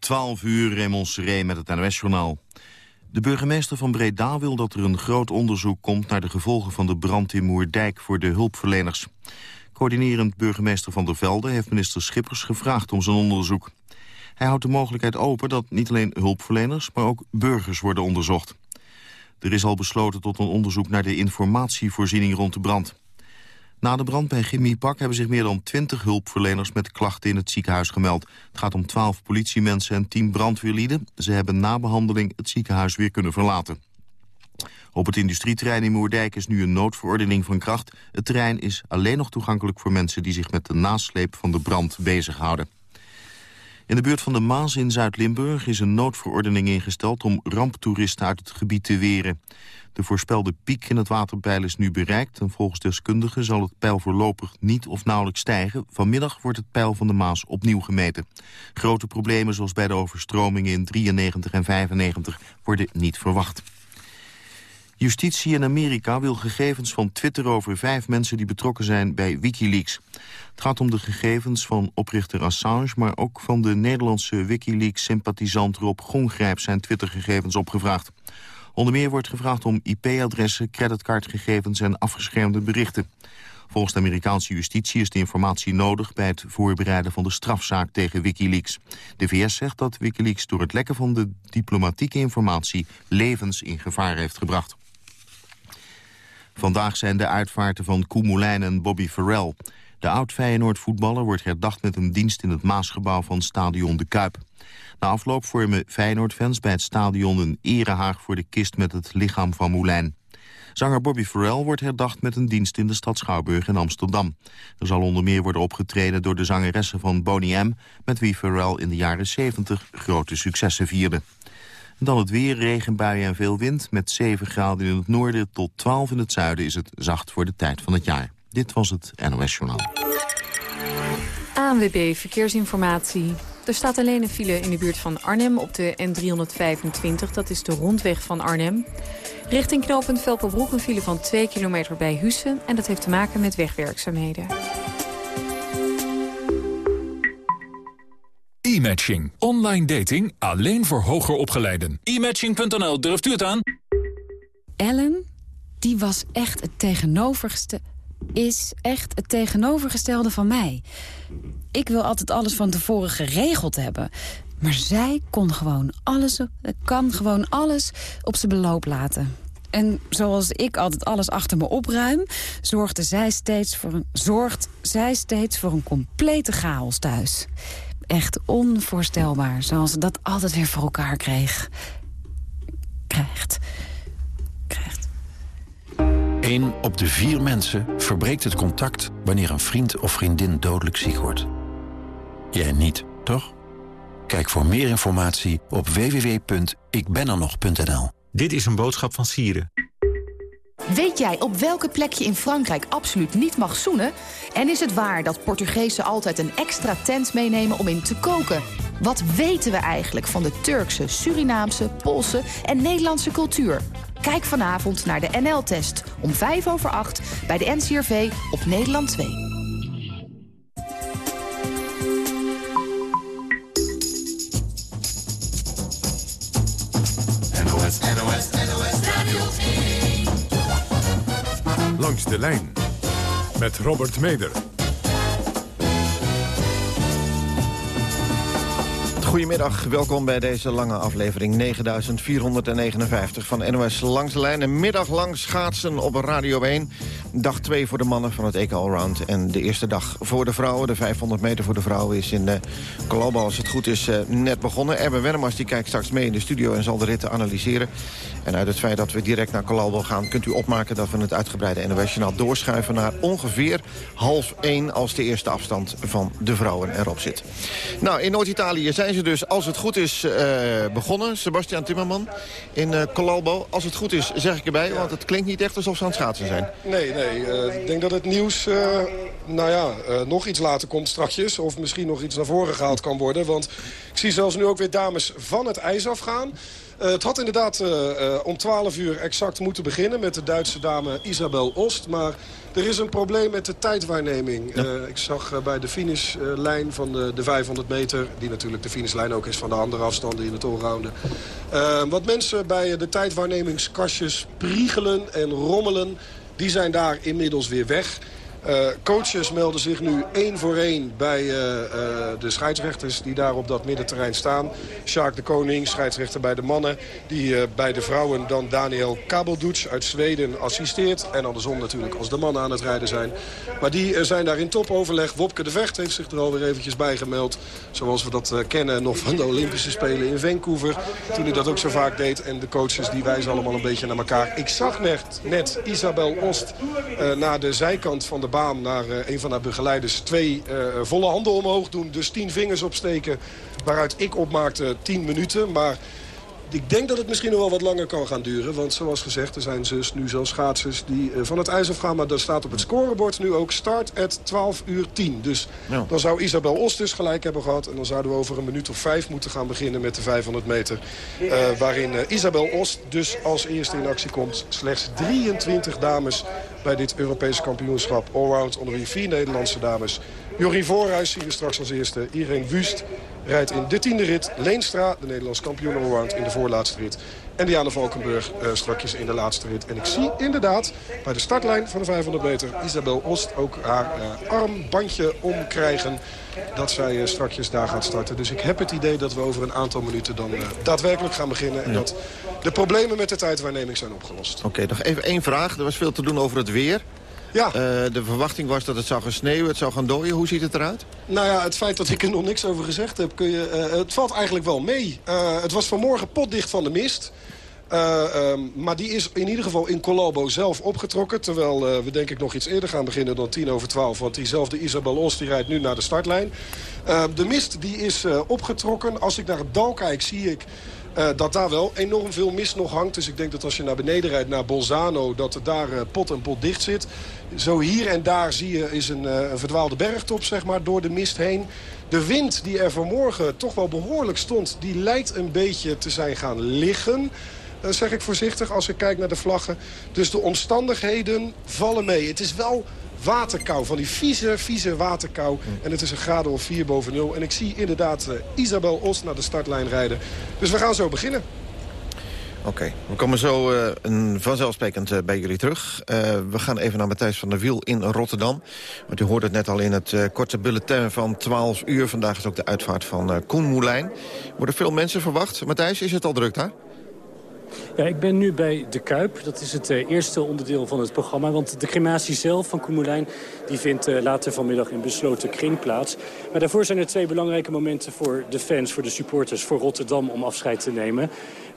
12 uur, Raymond Seré met het NOS-journaal. De burgemeester van Breda wil dat er een groot onderzoek komt... naar de gevolgen van de brand in Moerdijk voor de hulpverleners. Coördinerend burgemeester Van der Velde heeft minister Schippers gevraagd om zijn onderzoek. Hij houdt de mogelijkheid open dat niet alleen hulpverleners... maar ook burgers worden onderzocht. Er is al besloten tot een onderzoek naar de informatievoorziening rond de brand. Na de brand bij Chemiepak hebben zich meer dan 20 hulpverleners met klachten in het ziekenhuis gemeld. Het gaat om 12 politiemensen en 10 brandweerlieden. Ze hebben na behandeling het ziekenhuis weer kunnen verlaten. Op het industrieterrein in Moerdijk is nu een noodverordening van kracht. Het terrein is alleen nog toegankelijk voor mensen die zich met de nasleep van de brand bezighouden. In de buurt van de Maas in Zuid-Limburg is een noodverordening ingesteld om ramptoeristen uit het gebied te weren. De voorspelde piek in het waterpeil is nu bereikt... en volgens deskundigen zal het peil voorlopig niet of nauwelijks stijgen. Vanmiddag wordt het peil van de Maas opnieuw gemeten. Grote problemen zoals bij de overstromingen in 93 en 95 worden niet verwacht. Justitie in Amerika wil gegevens van Twitter over vijf mensen die betrokken zijn bij Wikileaks. Het gaat om de gegevens van oprichter Assange, maar ook van de Nederlandse Wikileaks-sympathisant Rob Gongrijp zijn Twittergegevens opgevraagd. Onder meer wordt gevraagd om IP-adressen, creditcardgegevens en afgeschermde berichten. Volgens de Amerikaanse justitie is de informatie nodig bij het voorbereiden van de strafzaak tegen Wikileaks. De VS zegt dat Wikileaks door het lekken van de diplomatieke informatie levens in gevaar heeft gebracht. Vandaag zijn de uitvaarten van Koen en Bobby Farrell. De oud-Feyenoord-voetballer wordt herdacht met een dienst in het Maasgebouw van Stadion de Kuip. Na afloop vormen Feyenoord-fans bij het stadion een erehaag voor de kist met het lichaam van Moulijn. Zanger Bobby Farrell wordt herdacht met een dienst in de stad Schouwburg in Amsterdam. Er zal onder meer worden opgetreden door de zangeressen van Boney M... met wie Farrell in de jaren 70 grote successen vierde. Dan het weer, regenbuien en veel wind. Met 7 graden in het noorden tot 12 in het zuiden is het zacht voor de tijd van het jaar. Dit was het NOS Journaal. ANWB Verkeersinformatie. Er staat alleen een file in de buurt van Arnhem op de N325. Dat is de rondweg van Arnhem. Richting knooppunt Velperbroek een file van 2 kilometer bij Hussen. En dat heeft te maken met wegwerkzaamheden. E-matching. Online dating alleen voor hoger opgeleiden. E-matching.nl, durft u het aan? Ellen, die was echt het tegenovergestelde is echt het tegenovergestelde van mij. Ik wil altijd alles van tevoren geregeld hebben. Maar zij kon gewoon alles, kan gewoon alles op zijn beloop laten. En zoals ik altijd alles achter me opruim... zorgde zij steeds voor een, zorgt zij steeds voor een complete chaos thuis. Echt onvoorstelbaar, zoals ze dat altijd weer voor elkaar kreeg. Krijgt. Krijgt. Eén op de vier mensen verbreekt het contact... wanneer een vriend of vriendin dodelijk ziek wordt. Jij niet, toch? Kijk voor meer informatie op www.ikbenernog.nl. Dit is een boodschap van Sieren. Weet jij op welke plek je in Frankrijk absoluut niet mag zoenen? En is het waar dat Portugezen altijd een extra tent meenemen om in te koken? Wat weten we eigenlijk van de Turkse, Surinaamse, Poolse en Nederlandse cultuur? Kijk vanavond naar de NL-test om 5 over 8 bij de NCRV op Nederland 2. Langs de lijn met Robert Meder. Goedemiddag, welkom bij deze lange aflevering 9459 van NOS Langs de Lijn. Een middag lang schaatsen op Radio 1. Dag 2 voor de mannen van het EK Allround. En de eerste dag voor de vrouwen, de 500 meter voor de vrouwen... is in de eh, als het goed is, eh, net begonnen. Erben Wennemars die kijkt straks mee in de studio en zal de ritten analyseren. En uit het feit dat we direct naar Colombo gaan... kunt u opmaken dat we het uitgebreide NOS-journaal doorschuiven... naar ongeveer half 1 als de eerste afstand van de vrouwen erop zit. Nou, in Noord-Italië zijn ze dus, als het goed is, uh, begonnen. Sebastian Timmerman in Colalbo. Als het goed is, zeg ik erbij, want het klinkt niet echt alsof ze aan het schaatsen zijn. Nee, nee. Uh, ik denk dat het nieuws, nou ja, nog iets later komt strakjes. Of misschien nog iets naar voren gehaald kan worden. Want ik zie zelfs nu ook weer dames van het ijs afgaan. Uh, het had inderdaad uh, om 12 uur exact moeten beginnen met de Duitse dame Isabel Ost. Maar er is een probleem met de tijdwaarneming. Ja. ik zag bij de finishlijn van de, de 500 meter... die natuurlijk de finishlijn ook is van de andere afstanden in het allrounden... wat mensen bij de tijdwaarnemingskastjes priegelen en rommelen... die zijn daar inmiddels weer weg... Uh, coaches melden zich nu één voor één bij uh, uh, de scheidsrechters die daar op dat middenterrein staan. Sjaak de Koning, scheidsrechter bij de mannen. Die bij de vrouwen dan Daniel Kabelduc uit Zweden assisteert. En andersom natuurlijk als de mannen aan het rijden zijn. Maar die zijn daar in topoverleg. Wopke de Vecht heeft zich er alweer eventjes bij gemeld. Zoals we dat kennen nog van de Olympische Spelen in Vancouver. Toen hij dat ook zo vaak deed. En de coaches die wijzen allemaal een beetje naar elkaar. Ik zag net, net Isabel Ost naar de zijkant van de baan naar uh, een van haar begeleiders twee uh, volle handen omhoog doen. Dus tien vingers opsteken waaruit ik opmaakte tien minuten. Maar ik denk dat het misschien nog wel wat langer kan gaan duren. Want zoals gezegd, er zijn dus nu zelfs schaatsers die uh, van het ijs afgaan. Maar daar staat op het scorebord nu ook start at 12 uur 10. Dus ja. dan zou Isabel Ostus gelijk hebben gehad. En dan zouden we over een minuut of vijf moeten gaan beginnen met de 500 meter. Uh, waarin uh, Isabel Ost dus als eerste in actie komt. Slechts 23 dames bij dit Europese kampioenschap. Allround onder wie vier Nederlandse dames. Jorien Voorhuis zien we straks als eerste. Irene Wust rijdt in de tiende rit. Leenstra, de Nederlands kampioen allround, in de voorlaatste rit. En Diana Valkenburg uh, strakjes in de laatste rit. En ik zie inderdaad bij de startlijn van de 500 meter... Isabel Ost ook haar uh, armbandje omkrijgen dat zij uh, strakjes daar gaat starten. Dus ik heb het idee dat we over een aantal minuten dan daadwerkelijk gaan beginnen. En ja. dat de problemen met de tijdwaarneming zijn opgelost. Oké, okay, nog even één vraag. Er was veel te doen over het weer. Ja. Uh, de verwachting was dat het zou gaan sneeuwen, het zou gaan dooien. Hoe ziet het eruit? Nou ja, het feit dat ik er nog niks over gezegd heb, kun je, uh, het valt eigenlijk wel mee. Uh, het was vanmorgen potdicht van de mist. Um, maar die is in ieder geval in Colombo zelf opgetrokken. Terwijl we denk ik nog iets eerder gaan beginnen dan tien over twaalf. Want diezelfde Isabel Os die rijdt nu naar de startlijn. Ehm, de mist die is opgetrokken. Als ik naar het dal kijk zie ik... Uh, dat daar wel enorm veel mist nog hangt. Dus ik denk dat als je naar beneden rijdt, naar Bolzano... dat het daar uh, pot en pot dicht zit. Zo hier en daar zie je is een, uh, een verdwaalde bergtop zeg maar, door de mist heen. De wind die er vanmorgen toch wel behoorlijk stond... die lijkt een beetje te zijn gaan liggen... Zeg ik voorzichtig als ik kijk naar de vlaggen. Dus de omstandigheden vallen mee. Het is wel waterkou, van die vieze, vieze waterkou. En het is een graden of 4 boven nul. En ik zie inderdaad uh, Isabel Os naar de startlijn rijden. Dus we gaan zo beginnen. Oké, okay. we komen zo uh, een, vanzelfsprekend uh, bij jullie terug. Uh, we gaan even naar Matthijs van der Wiel in Rotterdam. Want u hoorde het net al in het korte bulletin van 12 uur. Vandaag is ook de uitvaart van Koen Moulijn. Worden veel mensen verwacht. Matthijs, is het al druk daar? Ja, ik ben nu bij De Kuip. Dat is het uh, eerste onderdeel van het programma. Want de crematie zelf van Koemelijn die vindt uh, later vanmiddag in besloten kring plaats. Maar daarvoor zijn er twee belangrijke momenten voor de fans, voor de supporters, voor Rotterdam om afscheid te nemen.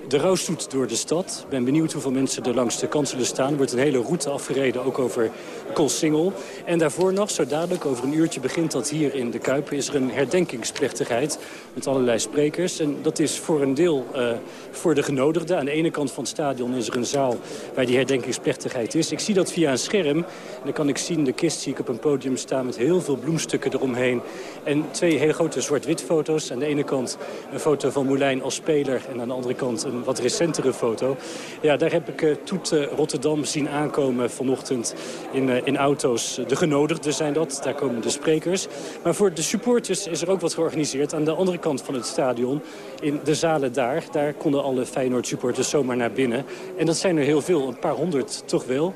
De rouwstoet door de stad. Ik ben benieuwd hoeveel mensen er langs de kant zullen staan. Er wordt een hele route afgereden, ook over Koolsingel. En daarvoor nog, zo dadelijk, over een uurtje begint dat hier in de Kuip... is er een herdenkingsplechtigheid met allerlei sprekers. En dat is voor een deel uh, voor de genodigden. Aan de ene kant van het stadion is er een zaal waar die herdenkingsplechtigheid is. Ik zie dat via een scherm. En dan kan ik zien, de kist zie ik op een podium staan... met heel veel bloemstukken eromheen. En twee hele grote zwart-wit foto's. Aan de ene kant een foto van Moulijn als speler... en aan de andere kant een wat recentere foto. Ja, daar heb ik uh, Toet uh, Rotterdam zien aankomen vanochtend in, uh, in auto's. De genodigden zijn dat, daar komen de sprekers. Maar voor de supporters is er ook wat georganiseerd aan de andere kant van het stadion. In de zalen daar, daar konden alle Feyenoord supporters zomaar naar binnen. En dat zijn er heel veel, een paar honderd toch wel.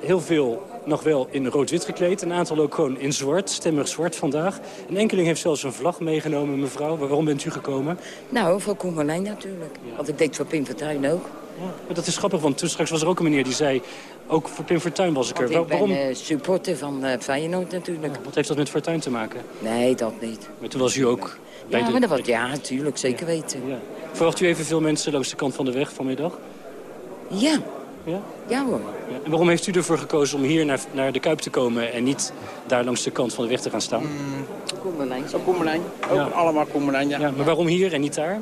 heel veel nog wel in rood-wit gekleed. Een aantal ook gewoon in zwart, stemmig zwart vandaag. Een enkeling heeft zelfs een vlag meegenomen, mevrouw. Waarom bent u gekomen? Nou, voor Koen Marlijn natuurlijk. Ja. Want ik denk voor Pim Fortuyn ook. Ja, maar dat is grappig, want toen straks was er ook een meneer die zei... ook voor Pim Fortuyn was ik er. Ik Waarom? ben uh, supporter van uh, Feyenoord natuurlijk. Ja, wat heeft dat met Fortuyn te maken? Nee, dat niet. Maar toen was u ook... Ja, de... maar dat was, ja, natuurlijk, zeker weten. Verwacht u evenveel mensen langs de kant van de weg vanmiddag? Ja, ja? Ja hoor. Ja. En waarom heeft u ervoor gekozen om hier naar, naar de Kuip te komen... en niet daar langs de kant van de weg te gaan staan? Mm, Koemelijn. Zo Koemelijn. Ook ja. allemaal Koemelijn, ja. ja. Maar waarom hier en niet daar?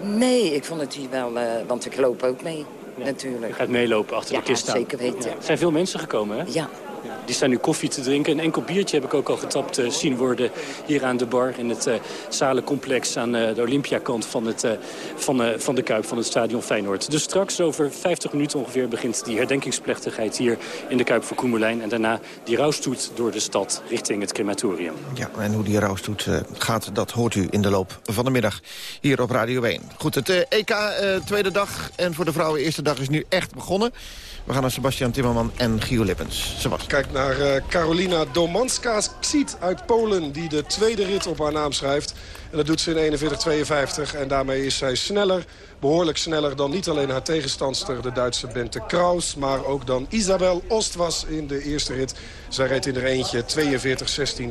Nee, ik vond het hier wel... Uh, want ik loop ook mee, ja. natuurlijk. Je gaat meelopen achter ja, de kist staan. zeker weten. Er zijn veel mensen gekomen, hè? Ja. Die staan nu koffie te drinken. Een enkel biertje heb ik ook al getapt zien worden hier aan de bar... in het zalencomplex aan de Olympiakant van, het, van, van de Kuip van het stadion Feyenoord. Dus straks over 50 minuten ongeveer begint die herdenkingsplechtigheid hier in de Kuip voor Koemelijn. En daarna die rouwstoet door de stad richting het crematorium. Ja, en hoe die rouwstoet gaat, dat hoort u in de loop van de middag hier op Radio 1. Goed, het EK tweede dag en voor de vrouwen eerste dag is nu echt begonnen. We gaan naar Sebastian Timmerman en Gio Lippens. Sebastian. Kijk naar uh, Carolina Domanska-Ksiet uit Polen... die de tweede rit op haar naam schrijft. En dat doet ze in 41-52. En daarmee is zij sneller behoorlijk sneller dan niet alleen haar tegenstandster, de Duitse Bente Kraus... maar ook dan Isabel Ost was in de eerste rit. Zij reed in er eentje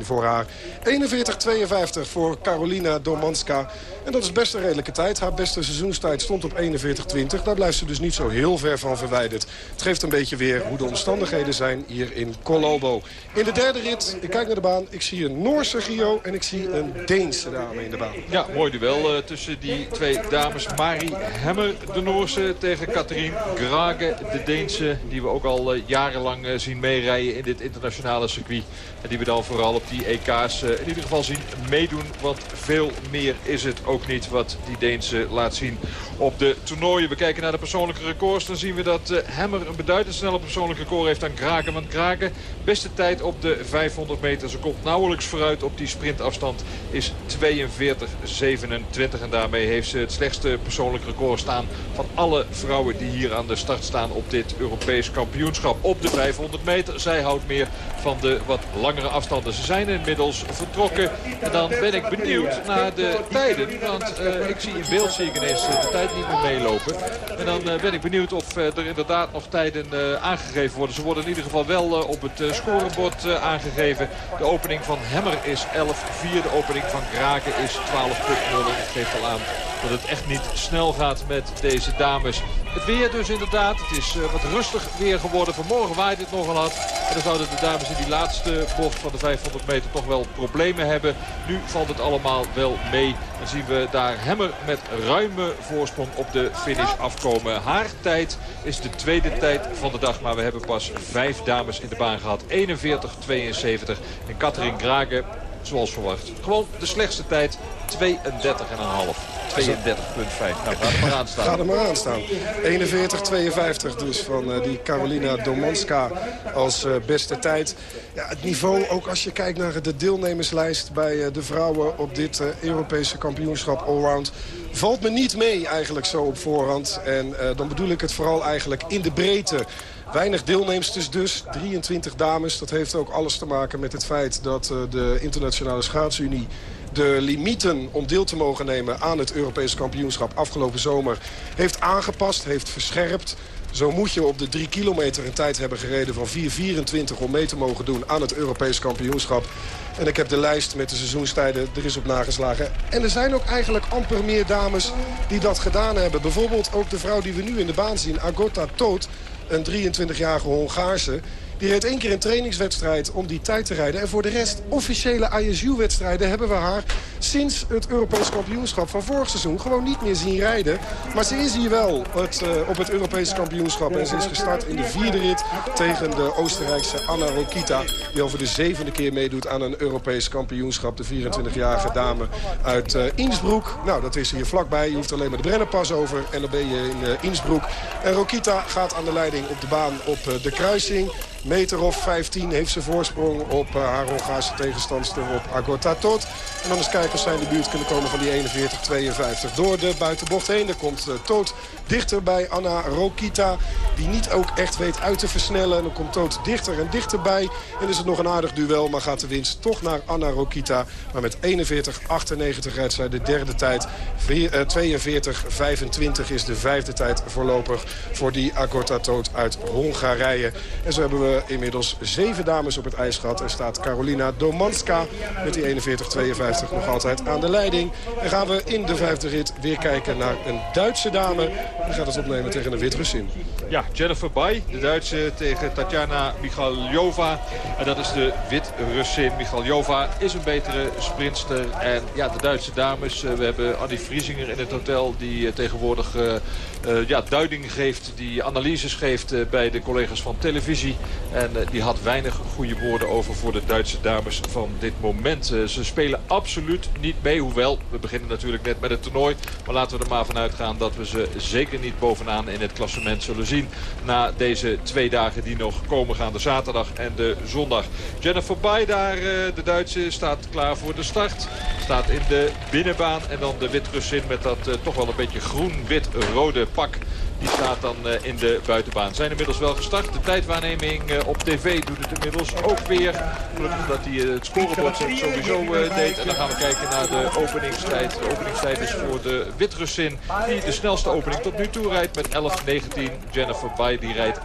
42-16 voor haar. 41-52 voor Carolina Domanska. En dat is best een redelijke tijd. Haar beste seizoenstijd stond op 41-20. Daar blijft ze dus niet zo heel ver van verwijderd. Het geeft een beetje weer hoe de omstandigheden zijn hier in Colobo. In de derde rit, ik kijk naar de baan, ik zie een Noorse Gio en ik zie een Deense dame in de Ja, mooi duel uh, tussen die twee dames. Mari Hemmer, de Noorse, tegen Katrien Grage, de Deense. Die we ook al uh, jarenlang uh, zien meerijden in dit internationale circuit. En die we dan vooral op die EK's in ieder geval zien meedoen. Want veel meer is het ook niet wat die Deense laat zien op de toernooien. We kijken naar de persoonlijke records. Dan zien we dat Hemmer een beduidend sneller persoonlijk record heeft dan Grage. Want Grage, beste tijd op de 500 meter. Ze komt nauwelijks vooruit op die sprintafstand. Is 42-27. En daarmee heeft ze het slechtste persoonlijk record staan van alle vrouwen die hier aan de start staan op dit Europees kampioenschap. Op de 500 meter. Zij houdt meer van de wat langere afstanden. Ze zijn inmiddels vertrokken. En dan ben ik benieuwd naar de tijden. Want uh, ik zie in beeld zie ik ineens de tijd niet meer meelopen. En dan uh, ben ik benieuwd of er inderdaad nog tijden aangegeven worden. Ze worden in ieder geval wel op het scorebord aangegeven. De opening van Hemmer is 11-4. De opening van Graken is 12.0. Dat geeft al aan dat het echt niet snel gaat met deze dames. Het weer dus inderdaad. Het is uh, wat rustig weer geworden. Vanmorgen waait het nogal hard. En dan zouden de dames in die laatste bocht van de 500 meter toch wel problemen hebben. Nu valt het allemaal wel mee. Dan zien we daar Hemmer met ruime voorsprong op de finish afkomen. Haar tijd is de tweede tijd van de dag. Maar we hebben pas vijf dames in de baan gehad. 41-72. En Katrien Grage zoals verwacht. Gewoon de slechtste tijd, 32,5. 32,5. Nou, ga er maar aan staan. Ga er aan staan. 41-52 dus van uh, die Carolina Domanska als uh, beste tijd. Ja, het niveau, ook als je kijkt naar de deelnemerslijst bij uh, de vrouwen op dit Europese kampioenschap allround valt me niet mee eigenlijk zo op voorhand. En dan bedoel ik het vooral eigenlijk in de breedte. Weinig deelnemsters dus, 23 dames. Dat heeft ook alles te maken met het feit dat de internationale schaatsunie de limieten om deel te mogen nemen aan het Europese kampioenschap afgelopen zomer heeft aangepast, heeft verscherpt. Zo moet je op de 3 kilometer een tijd hebben gereden van 4.24 om mee te mogen doen aan het Europees kampioenschap. En ik heb de lijst met de seizoenstijden er is op nageslagen. En er zijn ook eigenlijk amper meer dames die dat gedaan hebben. Bijvoorbeeld ook de vrouw die we nu in de baan zien, Agota Toot een 23-jarige Hongaarse. Die reed één keer een trainingswedstrijd om die tijd te rijden. En voor de rest, officiële ISU-wedstrijden hebben we haar sinds het Europees kampioenschap van vorig seizoen gewoon niet meer zien rijden. Maar ze is hier wel het, uh, op het Europese kampioenschap. En ze is gestart in de vierde rit tegen de Oostenrijkse Anna Rokita. Die over de zevende keer meedoet aan een Europees kampioenschap. De 24-jarige dame uit uh, Innsbruck. Nou, dat is hier vlakbij. Je hoeft alleen maar de Brennerpas over. En dan ben je in uh, Innsbruck. En Rokita gaat aan de leiding op de baan op de kruising meter of 15 heeft ze voorsprong op haar Hongaarse tegenstandster op Agota Tot. En dan eens kijken of zij in de buurt kunnen komen van die 41-52. Door de buitenbocht heen. Er komt uh, Toot dichter bij Anna Rokita. Die niet ook echt weet uit te versnellen. En dan komt Toot dichter en dichterbij. En is het nog een aardig duel. Maar gaat de winst toch naar Anna Rokita. Maar met 41-98 rijdt zij de derde tijd. 42-25 is de vijfde tijd voorlopig voor die Agota Toot uit Hongarije. En zo hebben we inmiddels zeven dames op het ijs gehad. Er staat Carolina Domanska met die 41-52 nog altijd aan de leiding. En gaan we in de vijfde rit weer kijken naar een Duitse dame. Die gaat het opnemen tegen een Wit-Russin. Ja, Jennifer Bay, de Duitse tegen Tatjana Michaljova. En dat is de Wit-Russin. Michaljova is een betere sprinster. En ja, de Duitse dames. We hebben Annie Vriesinger in het hotel die tegenwoordig uh, ja, duiding geeft, die analyses geeft bij de collega's van televisie. En die had weinig goede woorden over voor de Duitse dames van dit moment. ze spelen absoluut niet mee, hoewel we beginnen natuurlijk net met het toernooi. Maar laten we er maar vanuit gaan dat we ze zeker niet bovenaan in het klassement zullen zien. Na deze twee dagen die nog komen gaan, de zaterdag en de zondag. Jennifer Bay daar, de Duitse, staat klaar voor de start. Staat in de binnenbaan en dan de Wit-Russin met dat toch wel een beetje groen-wit-rode pak. Die staat dan uh, in de buitenbaan. Zijn inmiddels wel gestart. De tijdwaarneming op tv doet het inmiddels ook weer. Gelukkig dat hij het scorebord sowieso deed. En dan gaan we kijken naar de openingstijd. De openingstijd is voor de Witrussin. Die de snelste opening tot nu toe rijdt met 11.19. Jennifer Bay die rijdt 11.32.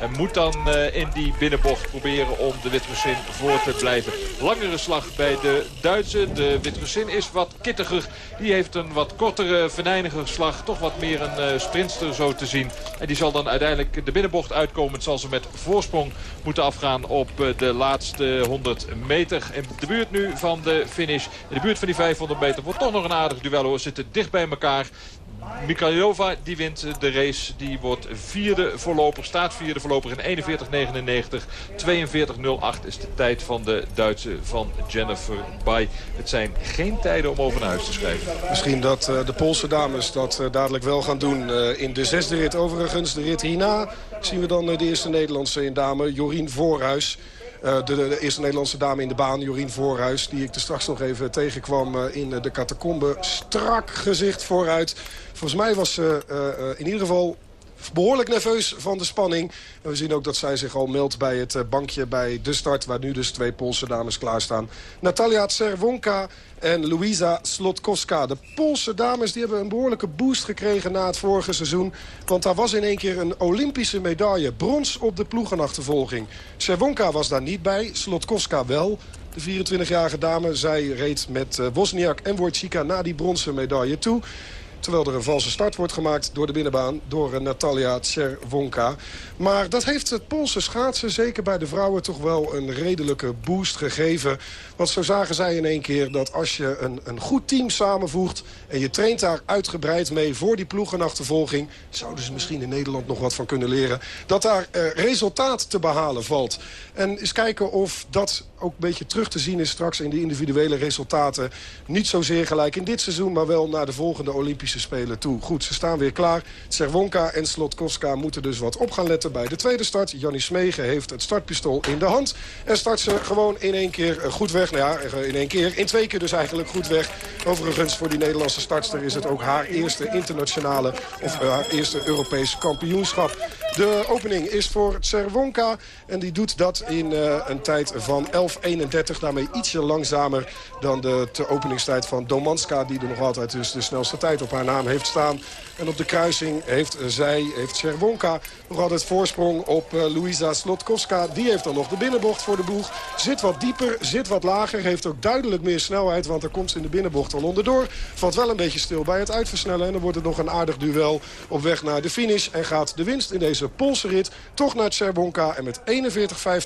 En moet dan in die binnenbocht proberen om de Witrussin voor te blijven. Langere slag bij de Duitse. De Witrussin is wat kittiger. Die heeft een wat kortere, venijniger slag. Toch wat meer een uh, sprinster zo te zien. En die zal dan uiteindelijk de binnenbocht uitkomen. Zal ze met voorsprong moeten afgaan op uh, de laatste 100 meter. In de buurt nu van de finish. In de buurt van die 500 meter wordt toch nog een aardig duel hoor. Zitten dicht bij elkaar. Mikhailova die wint de race. Die wordt vierde voorlopig. Staat vierde voorlopig in 41.99. 42.08 is de tijd van de Duitse van Jennifer Bay. Het zijn geen tijden om over naar huis te schrijven. Misschien dat uh, de Poolse dames dat uh, dadelijk wel gaan doen uh, in de zesde rit. Overigens de rit hierna zien we dan de eerste Nederlandse in dame Jorien Voorhuis. Uh, de, de, eerste Nederlandse dame in de baan, Jorien Voorhuis... die ik er straks nog even tegenkwam uh, in de catacombe. Strak gezicht vooruit. Volgens mij was ze uh, in ieder geval behoorlijk nerveus van de spanning. We zien ook dat zij zich al meldt bij het bankje bij de start... waar nu dus twee Poolse dames klaarstaan. Natalia Czerwonka en Luisa Slotkowska. De Poolse dames die hebben een behoorlijke boost gekregen na het vorige seizoen. Want daar was in één keer een Olympische medaille. Brons op de ploegenachtervolging. Czerwonka was daar niet bij, Slotkowska wel. De 24-jarige dame, zij reed met Wozniak en Wojcika na die bronzen medaille toe. Terwijl er een valse start wordt gemaakt door de binnenbaan... door Natalia Czerwonka. Maar dat heeft het Poolse schaatsen, zeker bij de vrouwen... toch wel een redelijke boost gegeven. Want zo zagen zij in één keer dat als je een, een goed team samenvoegt... en je traint daar uitgebreid mee voor die ploegenachtervolging... zouden ze misschien in Nederland nog wat van kunnen leren... dat daar eh, resultaat te behalen valt. En eens kijken of dat ook een beetje terug te zien is straks in de individuele resultaten. Niet zozeer gelijk in dit seizoen, maar wel naar de volgende Olympische Spelen toe. Goed, ze staan weer klaar. Cerwonka en Slotkowska moeten dus wat op gaan letten bij de tweede start. Jannie Smegen heeft het startpistool in de hand. En start ze gewoon in één keer goed weg. Nou ja, in één keer. In twee keer dus eigenlijk goed weg. Overigens voor die Nederlandse startster is het ook haar eerste internationale... of haar eerste Europese kampioenschap. De opening is voor Cerwonka. En die doet dat in een tijd van 11.31. Daarmee ietsje langzamer dan de, de openingstijd van Domanska... die er nog altijd dus de snelste tijd op haar naam heeft staan. En op de kruising heeft zij, heeft Cerwonka, nog altijd voorsprong op uh, Luisa Slotkowska. Die heeft dan nog de binnenbocht voor de boeg. Zit wat dieper, zit wat lager. Heeft ook duidelijk meer snelheid, want er komt ze in de binnenbocht al onderdoor. Valt wel een beetje stil bij het uitversnellen. En dan wordt het nog een aardig duel op weg naar de finish. En gaat de winst in deze Poolse rit toch naar Cerwonka. En met 41-15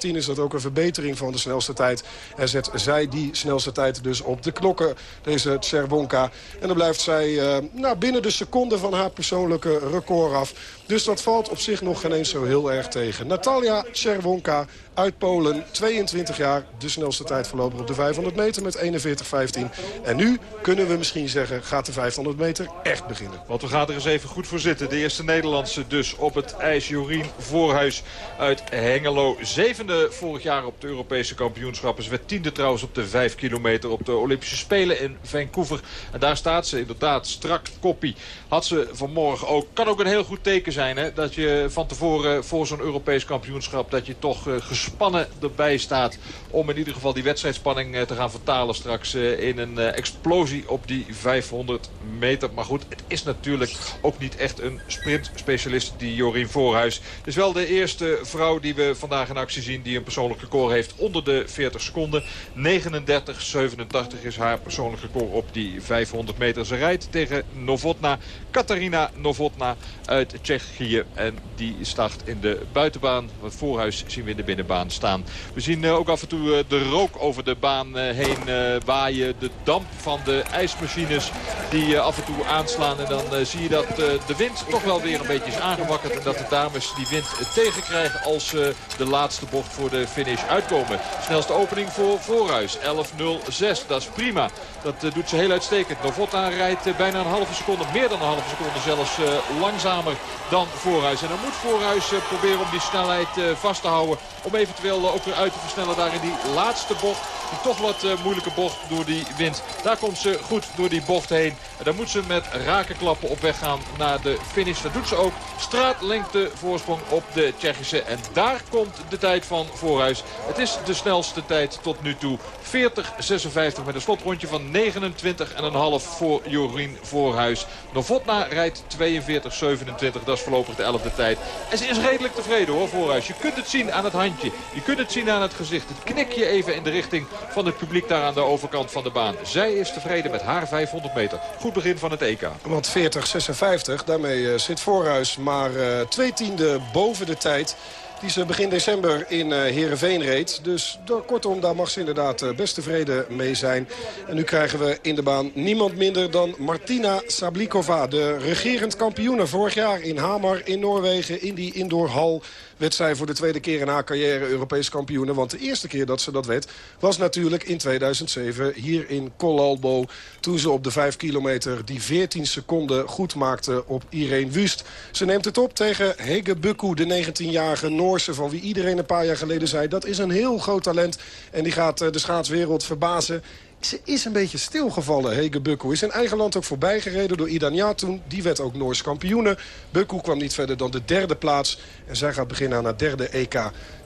is dat ook een verbetering van de snelste tijd. En zet zij die snelste tijd dus op de knokken, deze Cerwonka. En dan blijft zij uh, nou, binnen de seconde van haar persoonlijke record af. Dus dat valt op zich nog geen eens zo heel erg tegen. Natalia Czerwonka uit Polen, 22 jaar. De snelste tijd voorlopig op de 500 meter met 41-15. En nu kunnen we misschien zeggen, gaat de 500 meter echt beginnen. Want we gaan er eens even goed voor zitten. De eerste Nederlandse dus op het ijs. Jorien Voorhuis uit Hengelo. Zevende vorig jaar op de Europese kampioenschappen. Ze werd tiende trouwens op de 5 kilometer op de Olympische Spelen in Vancouver. En daar staat ze inderdaad strak koppie. Had ze vanmorgen ook. Kan ook een heel goed teken zijn hè, dat je van tevoren voor zo'n Europees kampioenschap... dat je toch uh, ontspannen erbij staat. Om in ieder geval die wedstrijdspanning te gaan vertalen straks in een explosie op die 500 meter. Maar goed, het is natuurlijk ook niet echt een sprintspecialist, die Jorien Voorhuis. Het is wel de eerste vrouw die we vandaag in actie zien die een persoonlijk record heeft onder de 40 seconden. 39,87 is haar persoonlijk record op die 500 meter. Ze rijdt tegen Novotna, Katarina Novotna uit Tsjechië. En die start in de buitenbaan. Het voorhuis zien we in de binnenbaan staan. We zien eh, ook af en toe eh, de rook over de baan eh, heen waaien. De damp van de ijsmachines die af en toe aanslaan. En dan zie je dat de wind toch wel weer een beetje is aangewakkerd. En dat de dames die wind tegenkrijgen als ze de laatste bocht voor de finish uitkomen. Snelste opening voor Voorhuis. 11.06. Dat is prima. Dat doet ze heel uitstekend. Novotna rijdt bijna een halve seconde, meer dan een halve seconde zelfs langzamer dan Voorhuis. En dan moet Voorhuis eh, proberen om die snelheid eh, vast te houden. Om eventueel eh, ook weer uit te versnellen daar in die laatste bocht. Die toch wat moeilijke bocht door die wind. Daar komt ze goed door die bocht heen. En dan moet ze met rakenklappen op weg gaan naar de finish. Dat doet ze ook. Straatlengte voorsprong op de Tsjechische. En daar komt de tijd van Voorhuis. Het is de snelste tijd tot nu toe. 40-56 met een slotrondje van 29,5 voor Jorien Voorhuis. Novotna rijdt 42-27. Dat is voorlopig de 11e tijd. En ze is redelijk tevreden hoor, Voorhuis. Je kunt het zien aan het handje. Je kunt het zien aan het gezicht. Het knikje even in de richting van het publiek daar aan de overkant van de baan. Zij is tevreden met haar 500 meter. Goed begin van het EK. Want 40-56, daarmee eh, zit Voorhuis maar uh, twee tiende boven de tijd die ze begin december in uh, Heerenveen reed. Dus kortom, daar mag ze inderdaad best tevreden mee zijn. En nu krijgen we in de baan niemand minder dan Martina Sablikova. De regerend kampioene vorig jaar in Hamar in Noorwegen in die indoorhal werd zij voor de tweede keer in haar carrière Europees kampioene. Want de eerste keer dat ze dat werd was natuurlijk in 2007 hier in Kolalbo. Toen ze op de 5 kilometer die 14 seconden goed maakte op Irene Wust. Ze neemt het op tegen Hege Bukku, de 19-jarige Noorse... van wie iedereen een paar jaar geleden zei dat is een heel groot talent. En die gaat eh, de schaatswereld verbazen. Ze is een beetje stilgevallen, Hege Bukku. Is in eigen land ook voorbij gereden door Idan toen. Die werd ook Noors kampioene. Bukku kwam niet verder dan de derde plaats. En zij gaat beginnen aan haar derde EK.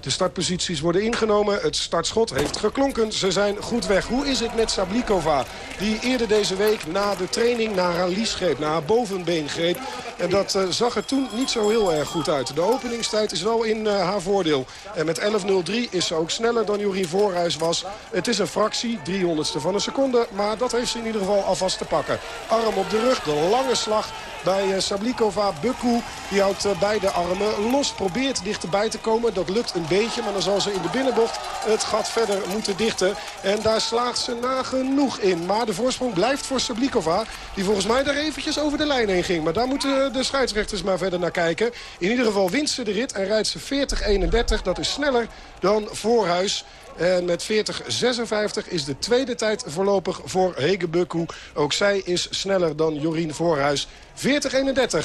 De startposities worden ingenomen. Het startschot heeft geklonken. Ze zijn goed weg. Hoe is het met Sablikova? Die eerder deze week na de training naar haar lies greep. Naar haar bovenbeen greep. En dat uh, zag er toen niet zo heel erg goed uit. De openingstijd is wel in uh, haar voordeel. En met 11.03 is ze ook sneller dan Jorien Voorhuis was. Het is een fractie, 300ste van een seconde. Maar dat heeft ze in ieder geval alvast te pakken. Arm op de rug, de lange slag bij uh, Sablikova. Bukku die houdt beide armen los. Probeert dichterbij te komen. Dat lukt een Maar dan zal ze in de binnenbocht het gat verder moeten dichten. En daar slaagt ze nagenoeg in. Maar de voorsprong blijft voor Sablikova. Die volgens mij daar eventjes over de lijn heen ging. Maar daar moeten de scheidsrechters maar verder naar kijken. In ieder geval wint ze de rit en rijdt ze 40-31. Dat is sneller dan Voorhuis. En met 40-56 is de tweede tijd voorlopig voor Hege Bukku. Ook zij is sneller dan Jorien Voorhuis. 40-31.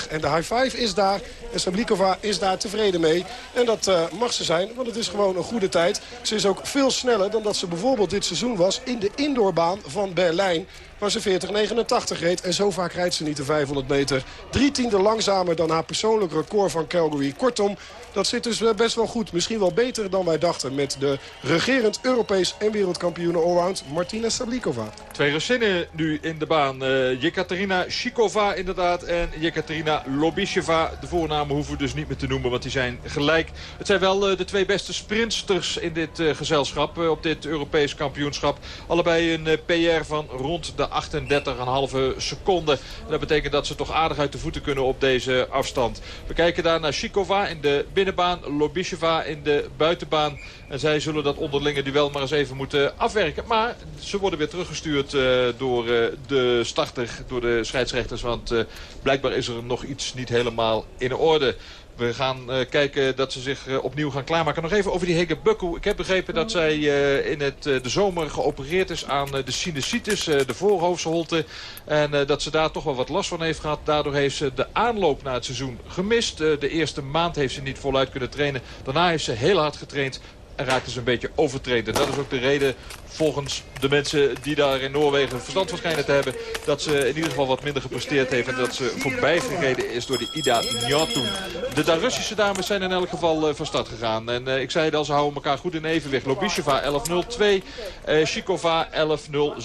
En de high five is daar. En Sablikova is daar tevreden mee. En dat uh, mag ze zijn, want het is gewoon een goede tijd. Ze is ook veel sneller dan dat ze bijvoorbeeld dit seizoen was... in de indoorbaan van Berlijn waar ze 40-89 reed. En zo vaak rijdt ze niet de 500 meter. Drie tiende langzamer dan haar persoonlijk record van Calgary. Kortom, dat zit dus best wel goed. Misschien wel beter dan wij dachten met de regerend Europees en wereldkampioen allround Martina Sablikova. Twee Russinnen nu in de baan. Uh, Jekaterina Shikova inderdaad en Jekaterina Lobisheva. De voornamen hoeven we dus niet meer te noemen, want die zijn gelijk. Het zijn wel uh, de twee beste sprintsters in dit gezelschap op dit Europees kampioenschap. Allebei een PR van rond de 38,5 seconden. Dat betekent dat ze toch aardig uit de voeten kunnen op deze afstand. We kijken daar naar Shikova in de binnenbaan. Lobisheva in de buitenbaan. En zij zullen dat onderlinge duel maar eens even moeten afwerken. Maar ze worden weer teruggestuurd uh, door uh, de starter, door de scheidsrechters. Want uh, blijkbaar is er nog iets niet helemaal in orde. We gaan uh, kijken dat ze zich uh, opnieuw gaan klaarmaken. Nog even over die Hege Bukku. Ik heb begrepen dat zij uh, in het, de zomer geopereerd is aan de sinusitis, de voorhoofdsholte. En dat ze daar toch wel wat last van heeft gehad. Daardoor heeft ze de aanloop naar het seizoen gemist. de eerste maand heeft ze niet voluit kunnen trainen. Daarna heeft ze heel hard getraind en raakte ze een beetje overtreden. Dat is ook de reden volgens de mensen die daar in Noorwegen verstand van schijnen te hebben... dat ze in ieder geval wat minder gepresteerd heeft... en dat ze voorbij gereden is door de Ida Njatun. De Russische dames zijn in elk geval uh, van start gegaan. En uh, ik zei het al, ze houden elkaar goed in evenwicht. Lobisheva 11-0-2, uh, Shikova 11-0-7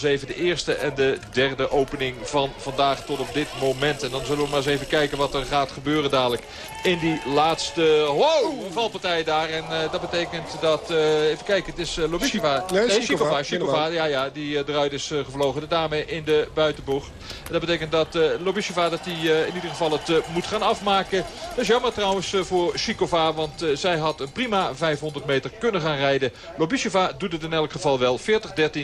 de eerste en de derde opening van vandaag tot op dit moment. En dan zullen we maar eens even kijken wat er gaat gebeuren dadelijk in die laatste wow, valpartij daar. En uh, dat betekent dat, even kijken, het is Lobisheva. Nee, nee Shikova, ja, ja, die eruit is gevlogen. De dame in de buitenboeg. En dat betekent dat uh, Lobisheva dat die, in ieder geval het moet gaan afmaken. Dat is jammer trouwens voor Shikova, want zij had een prima 500 meter kunnen gaan rijden. Lobisheva doet het in elk geval wel. 40-13,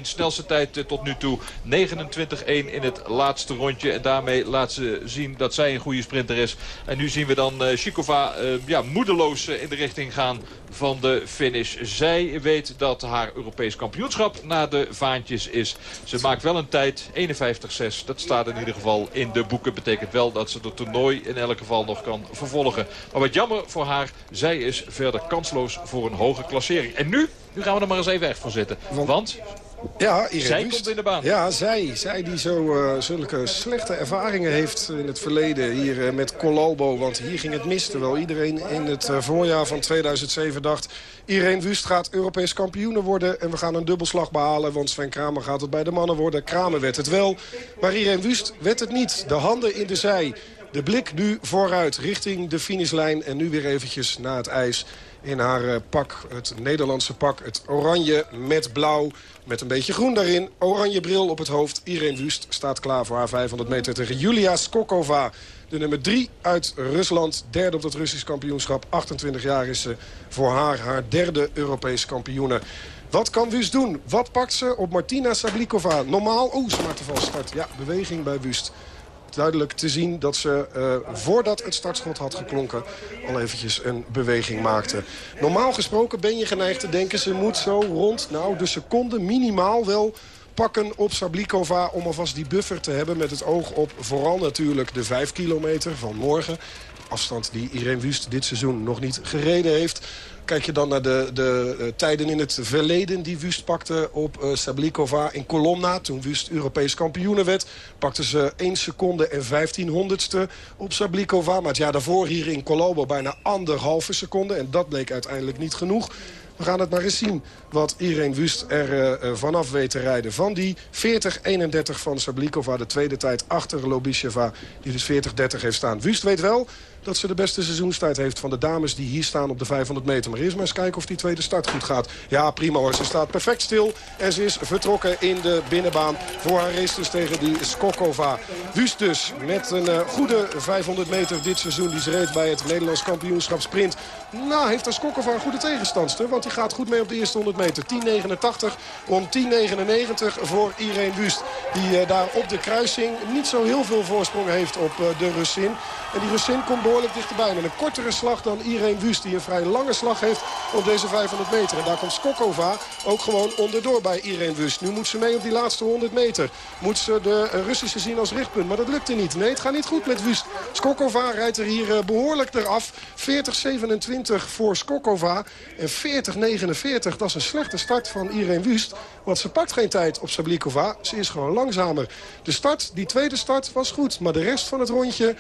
snelste tijd tot nu toe. 29-1 in het laatste rondje. En daarmee laat ze zien dat zij een goede sprinter is. En nu zien we dan Shikova ja, moedeloos in de richting gaan van de finish. Zij weet dat haar Europees kampioenschap naar de vaantjes is. Ze maakt wel een tijd, 51-6. Dat staat in ieder geval in de boeken. Betekent wel dat ze het toernooi in elk geval nog kan vervolgen. Maar wat jammer voor haar, zij is verder kansloos voor een hoge klassering. En nu, nu gaan we er maar eens even echt voor zitten. Want ja, Irene zij Wust. komt in de baan. Ja, zij. Zij die zo uh, zulke slechte ervaringen heeft in het verleden hier uh, met Colalbo. Want hier ging het mis. Terwijl iedereen in het uh, voorjaar van 2007 dacht... Irene Wust gaat Europees kampioene worden. En we gaan een dubbelslag behalen. Want Sven Kramer gaat het bij de mannen worden. Kramer werd het wel. Maar Irene Wust werd het niet. De handen in de zij. De blik nu vooruit richting de finishlijn. En nu weer eventjes naar het ijs in haar pak. Het Nederlandse pak. Het oranje met blauw. Met een beetje groen daarin. Oranje bril op het hoofd. Irene Wust staat klaar voor haar 500 meter tegen Julia Skokova. De nummer 3 uit Rusland. Derde op het Russisch kampioenschap. 28 jaar is ze voor haar haar derde Europees kampioene. Wat kan Wust doen? Wat pakt ze op Martina Sablikova? Normaal, oh, ze maakt start. Ja, beweging bij Wust duidelijk te zien dat ze uh, voordat het startschot had geklonken... al eventjes een beweging maakte. Normaal gesproken ben je geneigd te denken... ze moet zo rond nou, de seconde minimaal wel pakken op Sablikova... om alvast die buffer te hebben met het oog op vooral natuurlijk de 5 kilometer van morgen. Afstand die Irene Wust dit seizoen nog niet gereden heeft. Kijk je dan naar de, de uh, tijden in het verleden die Wust pakte op uh, Sablikova in Colomna. Toen Wust Europees kampioene werd, pakte ze 1 seconde en 15 honderdste op Sablikova. Maar het jaar daarvoor hier in Colombo bijna anderhalve seconde. En dat bleek uiteindelijk niet genoeg. We gaan het maar eens zien wat Irene Wust er uh, vanaf weet te rijden. Van die 40-31 van Sablikova, de tweede tijd achter Lobisheva... die dus 40-30 heeft staan. Wust weet wel dat ze de beste seizoenstijd heeft van de dames die hier staan op de 500 meter. Maar eerst maar eens kijken of die tweede start goed gaat. Ja, prima hoor. Ze staat perfect stil en ze is vertrokken in de binnenbaan voor haar race dus tegen die Skokova. Wust dus met een uh, goede 500 meter dit seizoen die ze reed bij het Nederlands kampioenschap sprint. Nou, heeft de Skokova een goede tegenstandster, want die gaat goed mee op de eerste 100 meter. 10.89 om 10.99 voor Irene Wust. Die uh, daar op de kruising niet zo heel veel voorsprong heeft op uh, de Russin. En die Russin komt behoorlijk dichterbij. Met een kortere slag dan Irene Wust. Die een vrij lange slag heeft op deze 500 meter. En daar komt Skokova ook gewoon onderdoor bij Irene Wust. Nu moet ze mee op die laatste 100 meter. Moet ze de Russische zien als richtpunt. Maar dat lukte niet. Nee, het gaat niet goed met Wust. Skokova rijdt er hier behoorlijk eraf. 40-27 voor Skokova. En 40-49, dat is een slechte start van Irene Wust. Want ze pakt geen tijd op Sablikova. Ze is gewoon langzamer. De start, die tweede start, was goed. Maar de rest van het rondje...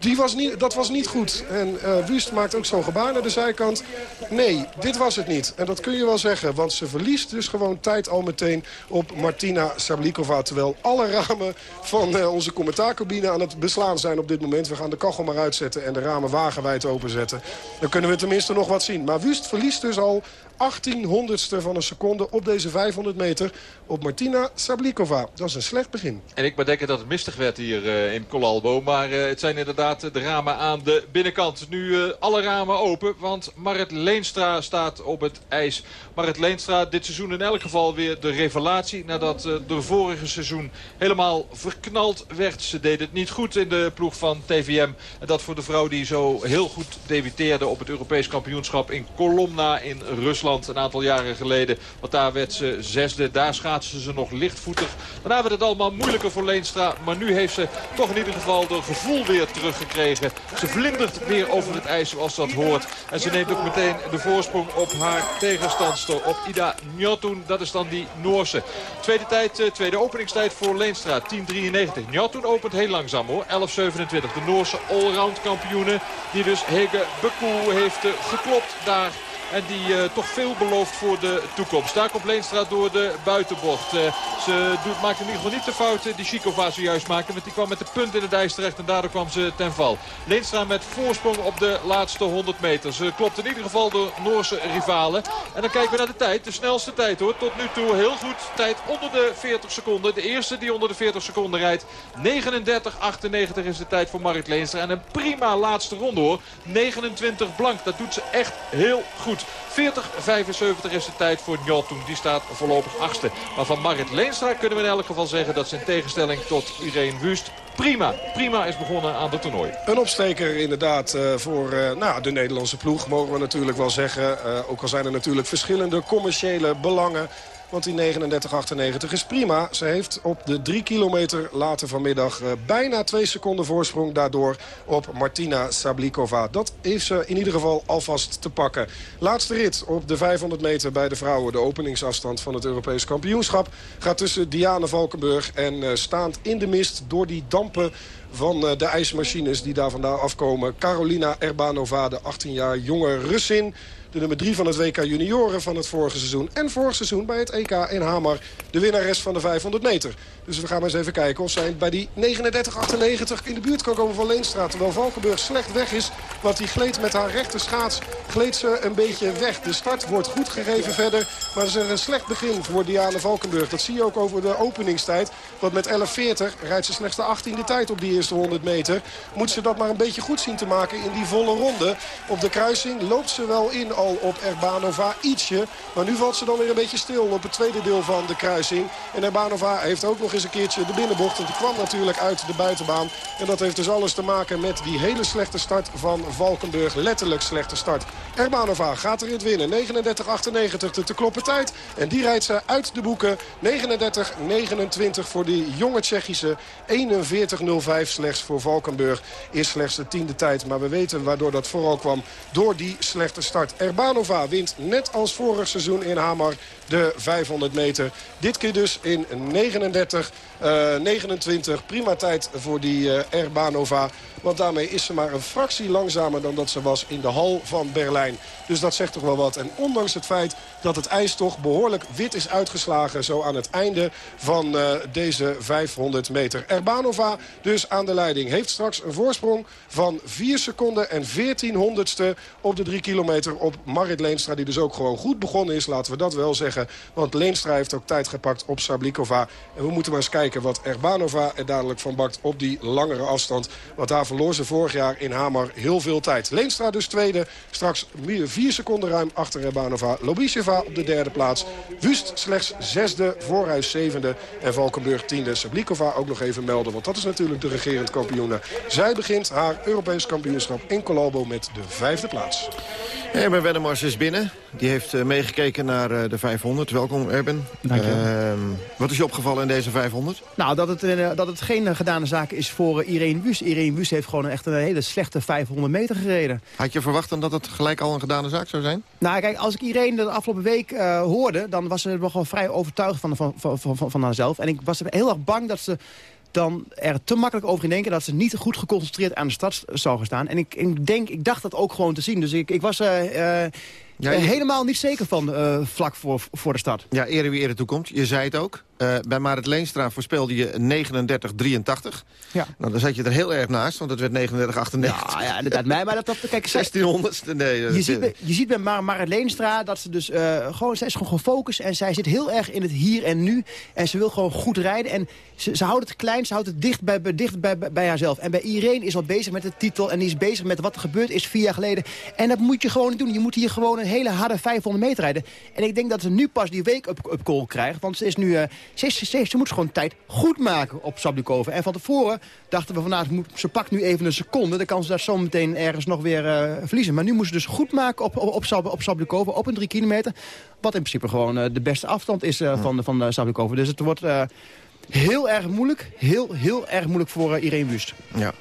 Die was niet, dat was niet goed. En uh, Wust maakt ook zo'n gebaar naar de zijkant. Nee, dit was het niet. En dat kun je wel zeggen. Want ze verliest dus gewoon tijd al meteen op Martina Sablikova. Terwijl alle ramen van uh, onze commentaarcabine aan het beslaan zijn op dit moment. We gaan de kachel maar uitzetten en de ramen wagenwijd openzetten. Dan kunnen we tenminste nog wat zien. Maar Wust verliest dus al 18 honderdste van een seconde op deze 500 meter op Martina Sablikova. Dat is een slecht begin. En ik bedenk dat het mistig werd hier uh, in Colalbo. Maar uh, het zijn inderdaad de ramen aan de binnenkant. Nu uh, alle ramen open, want Marit Leenstra staat op het ijs. Marit Leenstra dit seizoen in elk geval weer de revelatie. Nadat de vorige seizoen helemaal verknald werd. Ze deed het niet goed in de ploeg van TVM. En dat voor de vrouw die zo heel goed debuteerde op het Europees kampioenschap in Kolomna in Rusland Een aantal jaren geleden. Want daar werd ze zesde. Daar schaatsen ze nog lichtvoetig. Daarna werd het allemaal moeilijker voor Leenstra. Maar nu heeft ze toch in ieder geval de gevoel weer teruggekregen. Ze vlindert weer over het ijs zoals dat hoort. En ze neemt ook meteen de voorsprong op haar tegenstandster. Op Ida Njotun. Dat is dan die Noorse. Tweede, tijd, eh, tweede openingstijd voor Leenstra. 10.93. Njotun opent heel langzaam hoor. 11.27. De Noorse allround kampioene. Die dus Hege Bekoe heeft eh, geklopt daar en die uh, toch veel belooft voor de toekomst. Daar komt Leenstra door de buitenbocht. Uh, ze doet, maakt in ieder geval niet de fouten die Chicova zojuist maakte. Want die kwam met de punt in het ijs terecht en daardoor kwam ze ten val. Leenstra met voorsprong op de laatste 100 meter. Ze klopt in ieder geval de Noorse rivalen. En dan kijken we naar de tijd. De snelste tijd hoor. Tot nu toe heel goed. Tijd onder de 40 seconden. De eerste die onder de 40 seconden rijdt. 39,98 is de tijd voor Marit Leenstra. En een prima laatste ronde hoor. 29 blank. Dat doet ze echt heel goed. 40-75 is de tijd voor Njotun. Die staat voorlopig achtste. Maar van Marit Leenstra kunnen we in elk geval zeggen... dat ze in tegenstelling tot Irene Wust prima, prima is begonnen aan het toernooi. Een opsteker inderdaad uh, voor uh, nou, de Nederlandse ploeg, mogen we natuurlijk wel zeggen. Uh, ook al zijn er natuurlijk verschillende commerciële belangen. Want die 39,98 is prima. Ze heeft op de 3 kilometer later vanmiddag uh, bijna 2 seconden voorsprong daardoor op Martina Sablikova. Dat heeft ze in ieder geval alvast te pakken. Laatste rit op de 500 meter bij de vrouwen. De openingsafstand van het Europees kampioenschap gaat tussen Diane Valkenburg en uh, staand in de mist door die dampen van uh, de ijsmachines die daar vandaan afkomen. Carolina Erbanova, de 18 jaar jonge Russin de nummer 3 van het WK Junioren van het vorige seizoen. En vorig seizoen bij het EK in Hamar de winnares van de 500 meter. Dus we gaan maar eens even kijken of zij bij die 39,98 in de buurt kan komen van Leenstraat. Terwijl Valkenburg slecht weg is, want die gleed met haar rechter schaats gleed ze een beetje weg. De start wordt goed gegeven verder, maar het is een slecht begin voor Diane Valkenburg. Dat zie je ook over de openingstijd. Want met 11.40 rijdt ze slechts de 18e tijd op die eerste 100 meter. Moet ze dat maar een beetje goed zien te maken in die volle ronde. Op de kruising loopt ze wel in al op Erbanova ietsje. Maar nu valt ze dan weer een beetje stil op het tweede deel van de kruising. En Erbanova heeft ook nog eens een keertje de binnenbocht. Want die kwam natuurlijk uit de buitenbaan. En dat heeft dus alles te maken met die hele slechte start van Valkenburg. Letterlijk slechte start. Erbanova gaat erin winnen. 39-98 de te kloppen tijd. En die rijdt ze uit de boeken. 39-29 voor die jonge Tsjechische. 41-05 slechts voor Valkenburg is slechts de tiende tijd. Maar we weten waardoor dat vooral kwam door die slechte start. Erbanova wint net als vorig seizoen in Hamar de 500 meter. Dit keer dus in 39, uh, 29. Prima tijd voor die uh, Erbanova. Want daarmee is ze maar een fractie langzamer dan dat ze was in de hal van Berlijn. Dus dat zegt toch wel wat. En ondanks het feit dat het ijs toch behoorlijk wit is uitgeslagen... zo aan het einde van uh, deze 500 meter. Erbanova dus aan de leiding. Heeft straks een voorsprong van 4 seconden en 14 honderdste op de 3 kilometer op Marit Leenstra. Die dus ook gewoon goed begonnen is, laten we dat wel zeggen. Want Leenstra heeft ook tijd gepakt op Sablikova. En we moeten maar eens kijken wat Erbanova er dadelijk van bakt op die langere afstand. Want daar verloor ze vorig jaar in Hamar heel veel tijd. Leenstra dus tweede, straks 4 seconden ruim achter Erbanova. Lobisheva op de derde plaats. Wust slechts zesde, Voorhuis zevende en Valkenburg tiende. Sablikova ook nog even melden, want dat is natuurlijk de regerend kampioene. Zij begint haar Europees kampioenschap in Colombo met de vijfde plaats. Erben Wennemars is binnen. Die heeft uh, meegekeken naar uh, de 500. Welkom Erben. Dank je. Uh, wat is je opgevallen in deze 500? Nou, dat het, uh, dat het geen gedane zaak is voor Irene Wust. Irene Wust heeft gewoon echt een hele slechte 500 meter gereden. Had je verwacht dan dat het gelijk al een gedane zaak zou zijn? Nou, kijk, als ik Irene de afgelopen week hoorde... dan was ze nog wel vrij overtuigd van, van, van, van, van haarzelf. En ik was heel erg bang dat ze dan er te makkelijk over in denken... dat ze niet goed geconcentreerd aan de stad zou gaan staan. En ik, ik, denk, ik dacht dat ook gewoon te zien. Dus ik, ik was... Uh, ja, je... helemaal niet zeker van uh, vlak voor, voor de stad. Ja, eerder wie eerder toekomt. Je zei het ook. Uh, bij Marit Leenstra voorspelde je 39-83. Ja. Nou, dan zat je er heel erg naast, want het werd 39-98. Ja, ja, inderdaad. mij, maar dat, dat, kijk, 1600 nee, je, ziet bij, je ziet bij Mar Marit Leenstra dat ze dus uh, gewoon... Zij is gewoon gefocust en zij zit heel erg in het hier en nu. En ze wil gewoon goed rijden. En ze, ze houdt het klein, ze houdt het dicht bij, dicht bij, bij, bij haarzelf. En bij Irene is al bezig met de titel en die is bezig met wat er gebeurd is vier jaar geleden. En dat moet je gewoon doen. Je moet hier gewoon een hele harde 500 meter rijden. En ik denk dat ze nu pas die wake-up call krijgt. Want ze, is nu, uh, ze, ze, ze, ze, moet gewoon tijd goed maken op Sablikova. En van tevoren dachten we van nou, ze pakt nu even een seconde. Dan kan ze daar zo meteen ergens nog weer uh, verliezen. Maar nu moet ze dus goed maken op, op, op, op Sablikova, op een 3 kilometer. Wat in principe gewoon uh, de beste afstand is uh, van, van Sablikova. Dus het wordt heel erg moeilijk. Heel, heel erg moeilijk voor Irene Wust. Ja.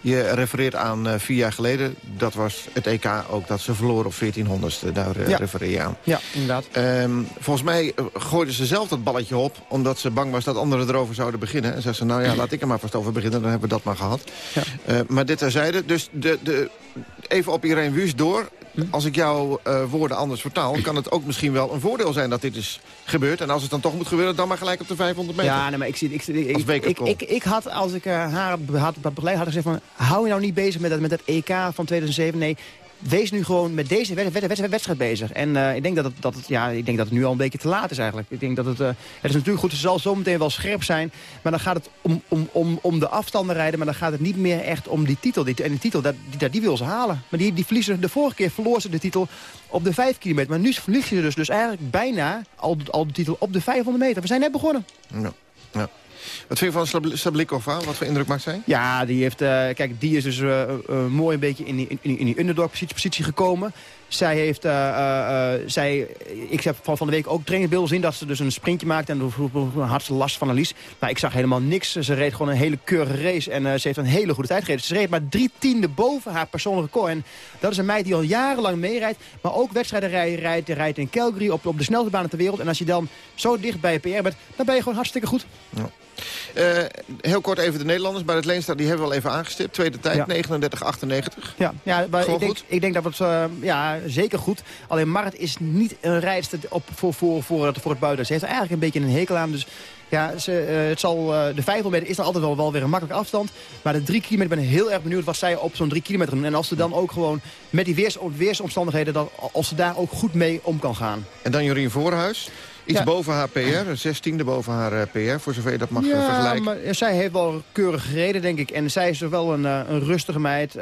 Je refereert aan uh, vier jaar geleden. Dat was het EK ook dat ze verloren op 1400ste. Daar ja. refereer je aan. Ja, inderdaad. Um, volgens mij gooiden ze zelf dat balletje op... omdat ze bang was dat anderen erover zouden beginnen. En zei ze, nou ja, laat ik er maar vast over beginnen. Dan hebben we dat maar gehad. Ja. Uh, maar dit terzijde. Dus de, de, even op Irene Wust door. Als ik jouw uh, woorden anders vertaal... kan het ook misschien wel een voordeel zijn dat dit is gebeurd. En als het dan toch moet gebeuren, dan maar gelijk op de 500 meter. Ja, nee, maar ik, zie, ik, ik, ik, ik, ik, ik had, als ik uh, haar had begeleid, had gezegd van... hou je nou niet bezig met dat, met dat EK van 2007. Nee, wees nu gewoon met deze wedstrijd bezig. En uh, ik, denk dat het, dat ja, ik denk dat het nu al een beetje te laat is eigenlijk. Ik denk dat het, uh, het is natuurlijk goed, het zal zometeen wel scherp zijn. Maar dan gaat het om, om, om, om de afstanden rijden. Maar dan gaat het niet meer echt om die titel. Die, en die titel, dat, die, die wil ze halen. Maar die, die verliezen, de vorige keer verloor ze de titel op de 5 kilometer. Maar nu verliezen ze dus, dus eigenlijk bijna al, al de titel op de 500 meter. We zijn net begonnen. Ja, ja. Wat vind je van Sablikova? Wat voor indruk maakt zij? Ja, die, heeft, uh, kijk, die is dus uh, uh, mooi een beetje in die, in, in die underdog-positie gekomen. Zij heeft, zij, ik heb van, van de week ook trainingsbeelden zien dat ze dus een sprintje maakt en had ze last van lies. Maar ik zag helemaal niks. Ze reed gewoon een hele keurige race en ze heeft een hele goede tijd gereden. Ze reed maar drie tiende boven haar persoonlijke record. En dat is een meid die al jarenlang meerijdt, maar ook wedstrijden rijdt, rijdt, rijdt in Calgary op, op de snelste banen ter wereld. En als je dan zo dicht bij je PR bent, dan ben je gewoon hartstikke goed. Ja. Uh, heel kort even de Nederlanders. Bij het Leenstra die hebben we al even aangestipt. Tweede tijd, ja. 39-98. Ja, ja maar ik denk, ik denk dat het uh, ja, zeker goed. Alleen Marit is niet een rijdster op, voor, voor, voor, het, voor het buiten. Ze heeft er eigenlijk een beetje een hekel aan. Dus ja, ze, uh, het zal, de 500 meter is dan altijd wel, wel weer een makkelijke afstand. Maar de 3 kilometer ben ik heel erg benieuwd wat zij op zo'n 3 kilometer doen. En als ze dan ook gewoon met die weers, weersomstandigheden... Dat, als ze daar ook goed mee om kan gaan. En dan Jorien Voorhuis. Iets ja. boven haar PR, een zestiende boven haar uh, PR, voor zover je dat mag ja, uh, vergelijken. maar zij heeft wel keurig gereden, denk ik. En zij is wel een, uh, een rustige meid.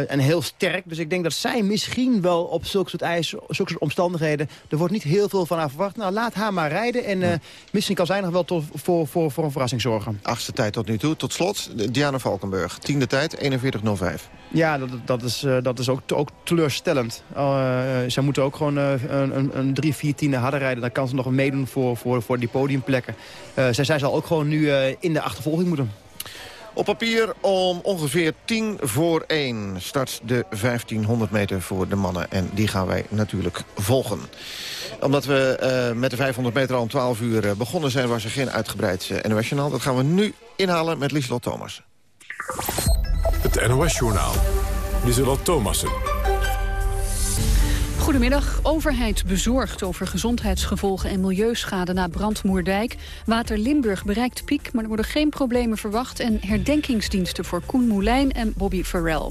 En heel sterk. Dus ik denk dat zij misschien wel op zulke soort, ijs, zulke soort omstandigheden... er wordt niet heel veel van haar verwacht. Nou, laat haar maar rijden. En ja. misschien kan zij nog wel tot, voor, voor, voor een verrassing zorgen. Achtste tijd tot nu toe. Tot slot, Diana Valkenburg. Tiende tijd, 41.05. Ja, dat, dat, is, uh, dat is ook, ook teleurstellend. Uh, zij moeten ook gewoon een, een, een drie, vier tiende harder rijden. Dan kan ze nog meedoen voor, voor, voor die podiumplekken. zij, zij zal ook gewoon nu in de achtervolging moeten. Op papier om ongeveer tien voor één start de 1500 meter voor de mannen. En die gaan wij natuurlijk volgen. Omdat we uh, met de 500 meter al om 12 uur begonnen zijn... was er geen uitgebreid uh, NOS-journaal. Dat gaan we nu inhalen met Lieslot Thomas. Het NOS-journaal. Lieselot Thomassen. Goedemiddag. Overheid bezorgd over gezondheidsgevolgen en milieuschade na brandmoerdijk. Water Limburg bereikt piek, maar er worden geen problemen verwacht... en herdenkingsdiensten voor Koen Moulijn en Bobby Farrell.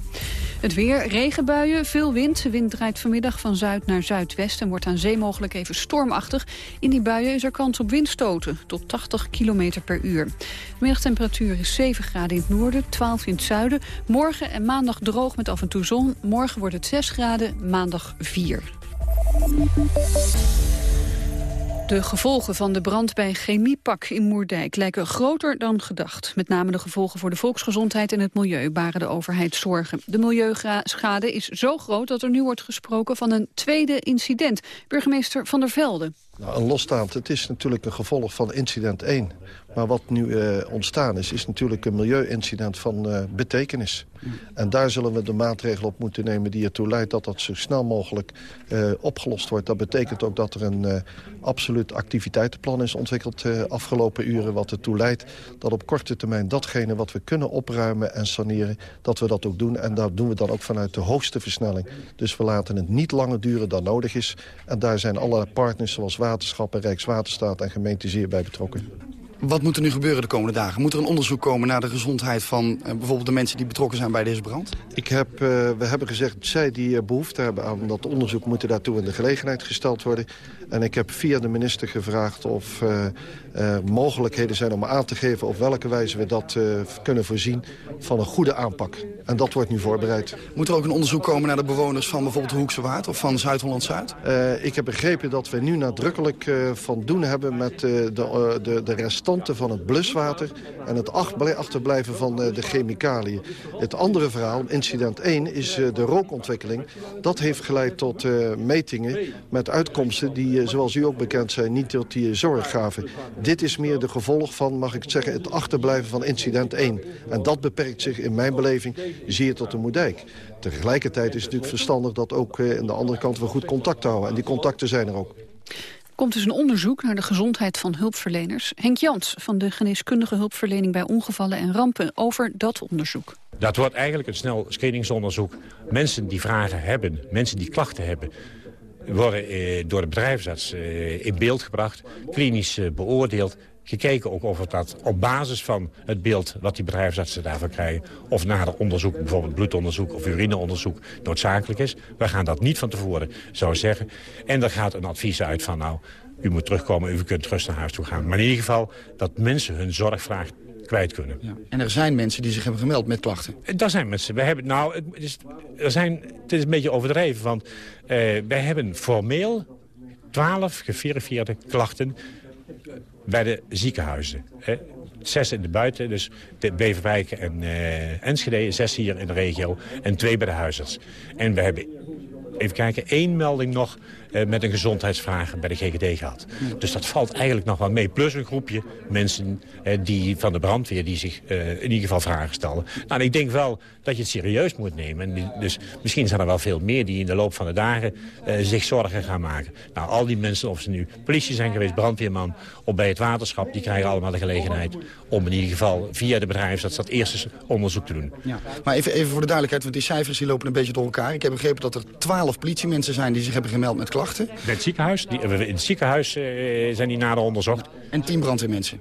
Het weer, regenbuien, veel wind. De wind draait vanmiddag van zuid naar zuidwest... en wordt aan zee mogelijk even stormachtig. In die buien is er kans op windstoten, tot 80 km per uur. De middagtemperatuur is 7 graden in het noorden, 12 in het zuiden. Morgen en maandag droog met af en toe zon. Morgen wordt het 6 graden, maandag 4. De gevolgen van de brand bij Chemiepak in Moerdijk lijken groter dan gedacht. Met name de gevolgen voor de volksgezondheid en het milieu baren de overheid zorgen. De milieuschade is zo groot dat er nu wordt gesproken van een tweede incident. Burgemeester Van der Velde. Nou, een losstaand, het is natuurlijk een gevolg van incident 1. Maar wat nu uh, ontstaan is, is natuurlijk een milieuincident van uh, betekenis. En daar zullen we de maatregelen op moeten nemen die ertoe leidt... dat dat zo snel mogelijk uh, opgelost wordt. Dat betekent ook dat er een absoluut activiteitenplan is ontwikkeld afgelopen uren... wat ertoe leidt dat op korte termijn datgene wat we kunnen opruimen en saneren... dat we dat ook doen. En dat doen we dan ook vanuit de hoogste versnelling. Dus we laten het niet langer duren dan nodig is. En daar zijn alle partners zoals waterschappen, Rijkswaterstaat en gemeente zeer bij betrokken. Wat moet er nu gebeuren de komende dagen? Moet er een onderzoek komen naar de gezondheid van uh, bijvoorbeeld de mensen die betrokken zijn bij deze brand? Ik heb, uh, we hebben gezegd, zij die behoefte hebben aan dat onderzoek moeten daartoe in de gelegenheid gesteld worden. En ik heb via de minister gevraagd of er mogelijkheden zijn om aan te geven op welke wijze we dat kunnen voorzien van een goede aanpak. En dat wordt nu voorbereid. Moet er ook een onderzoek komen naar de bewoners van bijvoorbeeld Hoekse Waard of van Zuid-Holland-Zuid? ik heb begrepen dat we nu nadrukkelijk van doen hebben met de, de, de restanten van het bluswater... en het achterblijven van de chemicaliën. Het andere verhaal, incident 1, is de rookontwikkeling. Dat heeft geleid tot metingen met uitkomsten die, zoals u ook bekend zijn... niet tot die zorg gaven. Dit is meer de gevolg van, mag ik zeggen, het achterblijven van incident 1. En dat beperkt zich in mijn beleving zeer tot de Moerdijk. Tegelijkertijd is het natuurlijk verstandig dat ook aan de andere kant we goed contact houden. En die contacten zijn er ook komt dus een onderzoek naar de gezondheid van hulpverleners. Henk Jans van de geneeskundige hulpverlening bij ongevallen en rampen over dat onderzoek. Dat wordt eigenlijk een snel screeningsonderzoek. Mensen die vragen hebben, mensen die klachten hebben worden eh, door de bedrijfsarts eh, in beeld gebracht, klinisch eh, beoordeeld gekeken ook of het dat op basis van het beeld wat die bedrijfsartsen daarvan krijgen... of nader onderzoek, bijvoorbeeld bloedonderzoek of urineonderzoek, noodzakelijk is. We gaan dat niet van tevoren zo zeggen. En er gaat een advies uit van nou, u moet terugkomen, u kunt rustig naar huis toe gaan. Maar in ieder geval dat mensen hun zorgvraag kwijt kunnen. Ja. En er zijn mensen die zich hebben gemeld met klachten? Er zijn mensen. We hebben, nou, het is, er zijn, het is een beetje overdreven, want uh, wij hebben formeel 12 geverifieerde klachten bij de ziekenhuizen. Hè. Zes in de buiten, dus de Beverwijk en uh, Enschede. Zes hier in de regio en twee bij de huisarts. En we hebben, even kijken, één melding nog met een gezondheidsvraag bij de GGD gehad. Dus dat valt eigenlijk nog wel mee. Plus een groepje mensen uh, die van de brandweer die zich uh, in ieder geval vragen stellen. Nou, ik denk wel dat je het serieus moet nemen. En dus misschien zijn er wel veel meer die in de loop van de dagen zich zorgen gaan maken. Nou, al die mensen, of ze nu politie zijn geweest, brandweerman of bij het waterschap... die krijgen allemaal de gelegenheid om in ieder geval via de bedrijfsarts dat eerste onderzoek te doen. Maar even, even voor de duidelijkheid, want die cijfers die lopen een beetje door elkaar. Ik heb begrepen dat er twaalf politiemensen zijn die zich hebben gemeld met klachten. Bij het ziekenhuis. Die, in het ziekenhuis uh, zijn die nader onderzocht. En tien brandweermensen?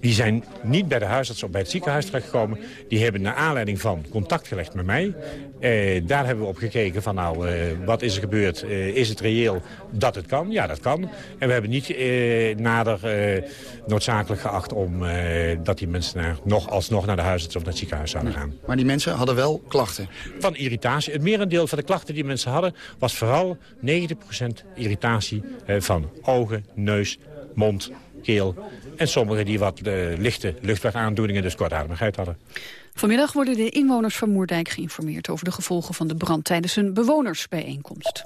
Die zijn niet bij de huisarts of bij het ziekenhuis terechtgekomen. Die hebben naar aanleiding van contact gelegd met mij. Uh, daar hebben we op gekeken van nou, uh, wat is er gebeurd? is het reëel dat het kan? Ja, dat kan. En we hebben niet nader noodzakelijk geacht om dat die mensen naar, nog alsnog naar de huisarts of naar het ziekenhuis zouden gaan. Maar die mensen hadden wel klachten? Van irritatie. Het merendeel van de klachten die mensen hadden was vooral 90% irritatie van ogen, neus, mond, keel. En sommigen die wat uh, lichte luchtwegaandoeningen, dus kortademigheid hadden. Vanmiddag worden de inwoners van Moerdijk geïnformeerd... over de gevolgen van de brand tijdens een bewonersbijeenkomst.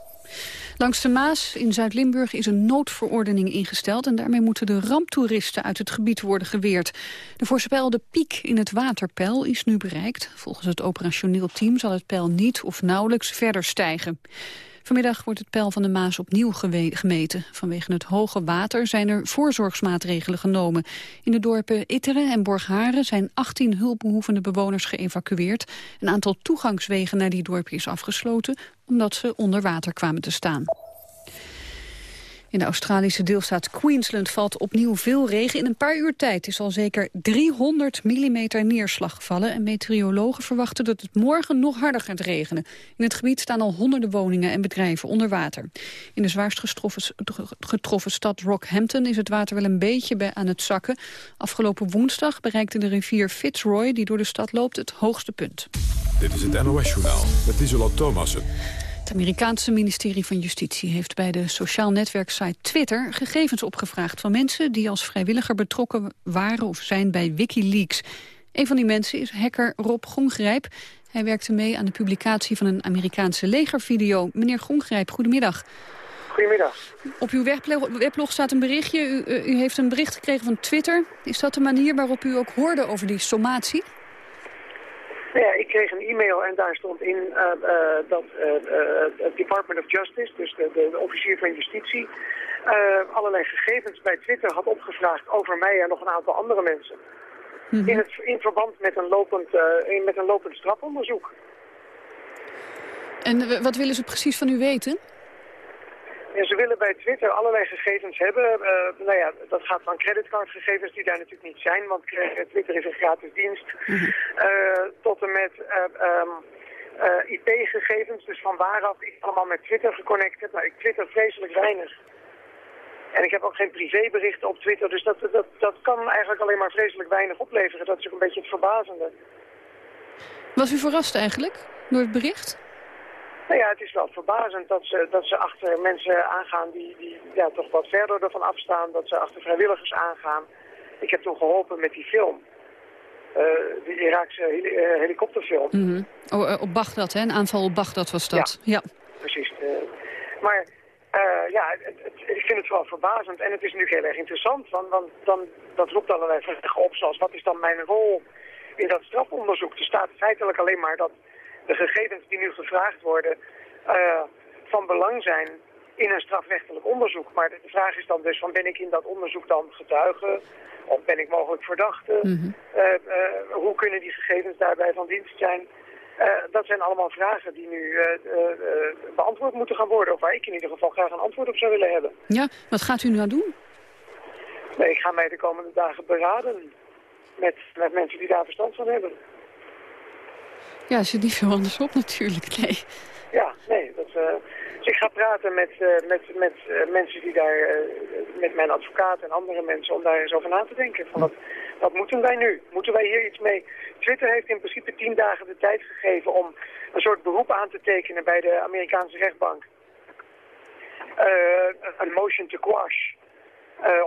Langs de Maas in Zuid-Limburg is een noodverordening ingesteld... en daarmee moeten de ramptoeristen uit het gebied worden geweerd. De voorspelde piek in het waterpeil is nu bereikt. Volgens het operationeel team zal het peil niet of nauwelijks verder stijgen. Vanmiddag wordt het peil van de Maas opnieuw gemeten. Vanwege het hoge water zijn er voorzorgsmaatregelen genomen. In de dorpen Itteren en Borgharen zijn 18 hulpbehoevende bewoners geëvacueerd. Een aantal toegangswegen naar die dorpen is afgesloten... omdat ze onder water kwamen te staan. In de Australische deelstaat Queensland valt opnieuw veel regen. In een paar uur tijd is al zeker 300 mm neerslag gevallen. En meteorologen verwachten dat het morgen nog harder gaat regenen. In het gebied staan al honderden woningen en bedrijven onder water. In de zwaarst getroffen, stad Rockhampton is het water wel een beetje bij aan het zakken. Afgelopen woensdag bereikte de rivier Fitzroy, die door de stad loopt, het hoogste punt. Dit is het NOS-journaal met Isola Thomassen. Het Amerikaanse ministerie van Justitie heeft bij de sociaal netwerksite Twitter gegevens opgevraagd van mensen die als vrijwilliger betrokken waren of zijn bij Wikileaks. Een van die mensen is hacker Rob Gongrijp. Hij werkte mee aan de publicatie van een Amerikaanse legervideo. Meneer Gongrijp, goedemiddag. Goedemiddag. Op uw weblog staat een berichtje. U, u heeft een bericht gekregen van Twitter. Is dat de manier waarop u ook hoorde over die sommatie? Nou ja, ik kreeg een e-mail en daar stond in uh, uh, dat uh, het Department of Justice, dus de, de, de officier van justitie, allerlei gegevens bij Twitter had opgevraagd over mij en nog een aantal andere mensen. Mm -hmm. in, het, in verband met een lopend, in, met een lopend strafonderzoek. En wat willen ze precies van u weten? En ze willen bij Twitter allerlei gegevens hebben. Uh, nou ja, dat gaat van creditcardgegevens die daar natuurlijk niet zijn, want Twitter is een gratis dienst. Uh, tot en met um, IP-gegevens, dus van waaraf ik allemaal met Twitter geconnect heb. Nou, ik twitter vreselijk weinig. En ik heb ook geen privéberichten op Twitter, dus dat, dat, dat kan eigenlijk alleen maar vreselijk weinig opleveren. Dat is ook een beetje het verbazende. Was u verrast eigenlijk door het bericht? Nou ja, het is wel verbazend dat ze, dat ze achter mensen aangaan die, die ja, toch wat verder ervan afstaan. Dat ze achter vrijwilligers aangaan. Ik heb toen geholpen met die film. Uh, de Iraakse heli helikopterfilm. Mm -hmm. oh, op Bagdad, hè? Een aanval op Bagdad was dat. Ja, ja. precies. Maar ja, het, het, ik vind het wel verbazend. En het is nu heel erg interessant. Want, want dan, dat roept allerlei vragen op. Zoals, wat is dan mijn rol in dat strafonderzoek? Er staat feitelijk alleen maar dat de gegevens die nu gevraagd worden uh, van belang zijn in een strafrechtelijk onderzoek. Maar de vraag is dan dus van ben ik in dat onderzoek dan getuige of ben ik mogelijk verdachte? Mm -hmm. uh, uh, hoe kunnen die gegevens daarbij van dienst zijn? dat zijn allemaal vragen die nu beantwoord moeten gaan worden. Of waar ik in ieder geval graag een antwoord op zou willen hebben. Ja, wat gaat u nou doen? Nee, ik ga mij de komende dagen beraden met, met mensen die daar verstand van hebben. Ja, zit niet veel anders op natuurlijk, nee. Ja, nee. Dat, uh, dus ik ga praten met, uh, met, met uh, mensen die daar, met mijn advocaat en andere mensen, om daar eens over na te denken. Van wat, wat moeten wij nu? Moeten wij hier iets mee? Twitter heeft in principe tien dagen de tijd gegeven om een soort beroep aan te tekenen bij de Amerikaanse rechtbank. een motion to quash.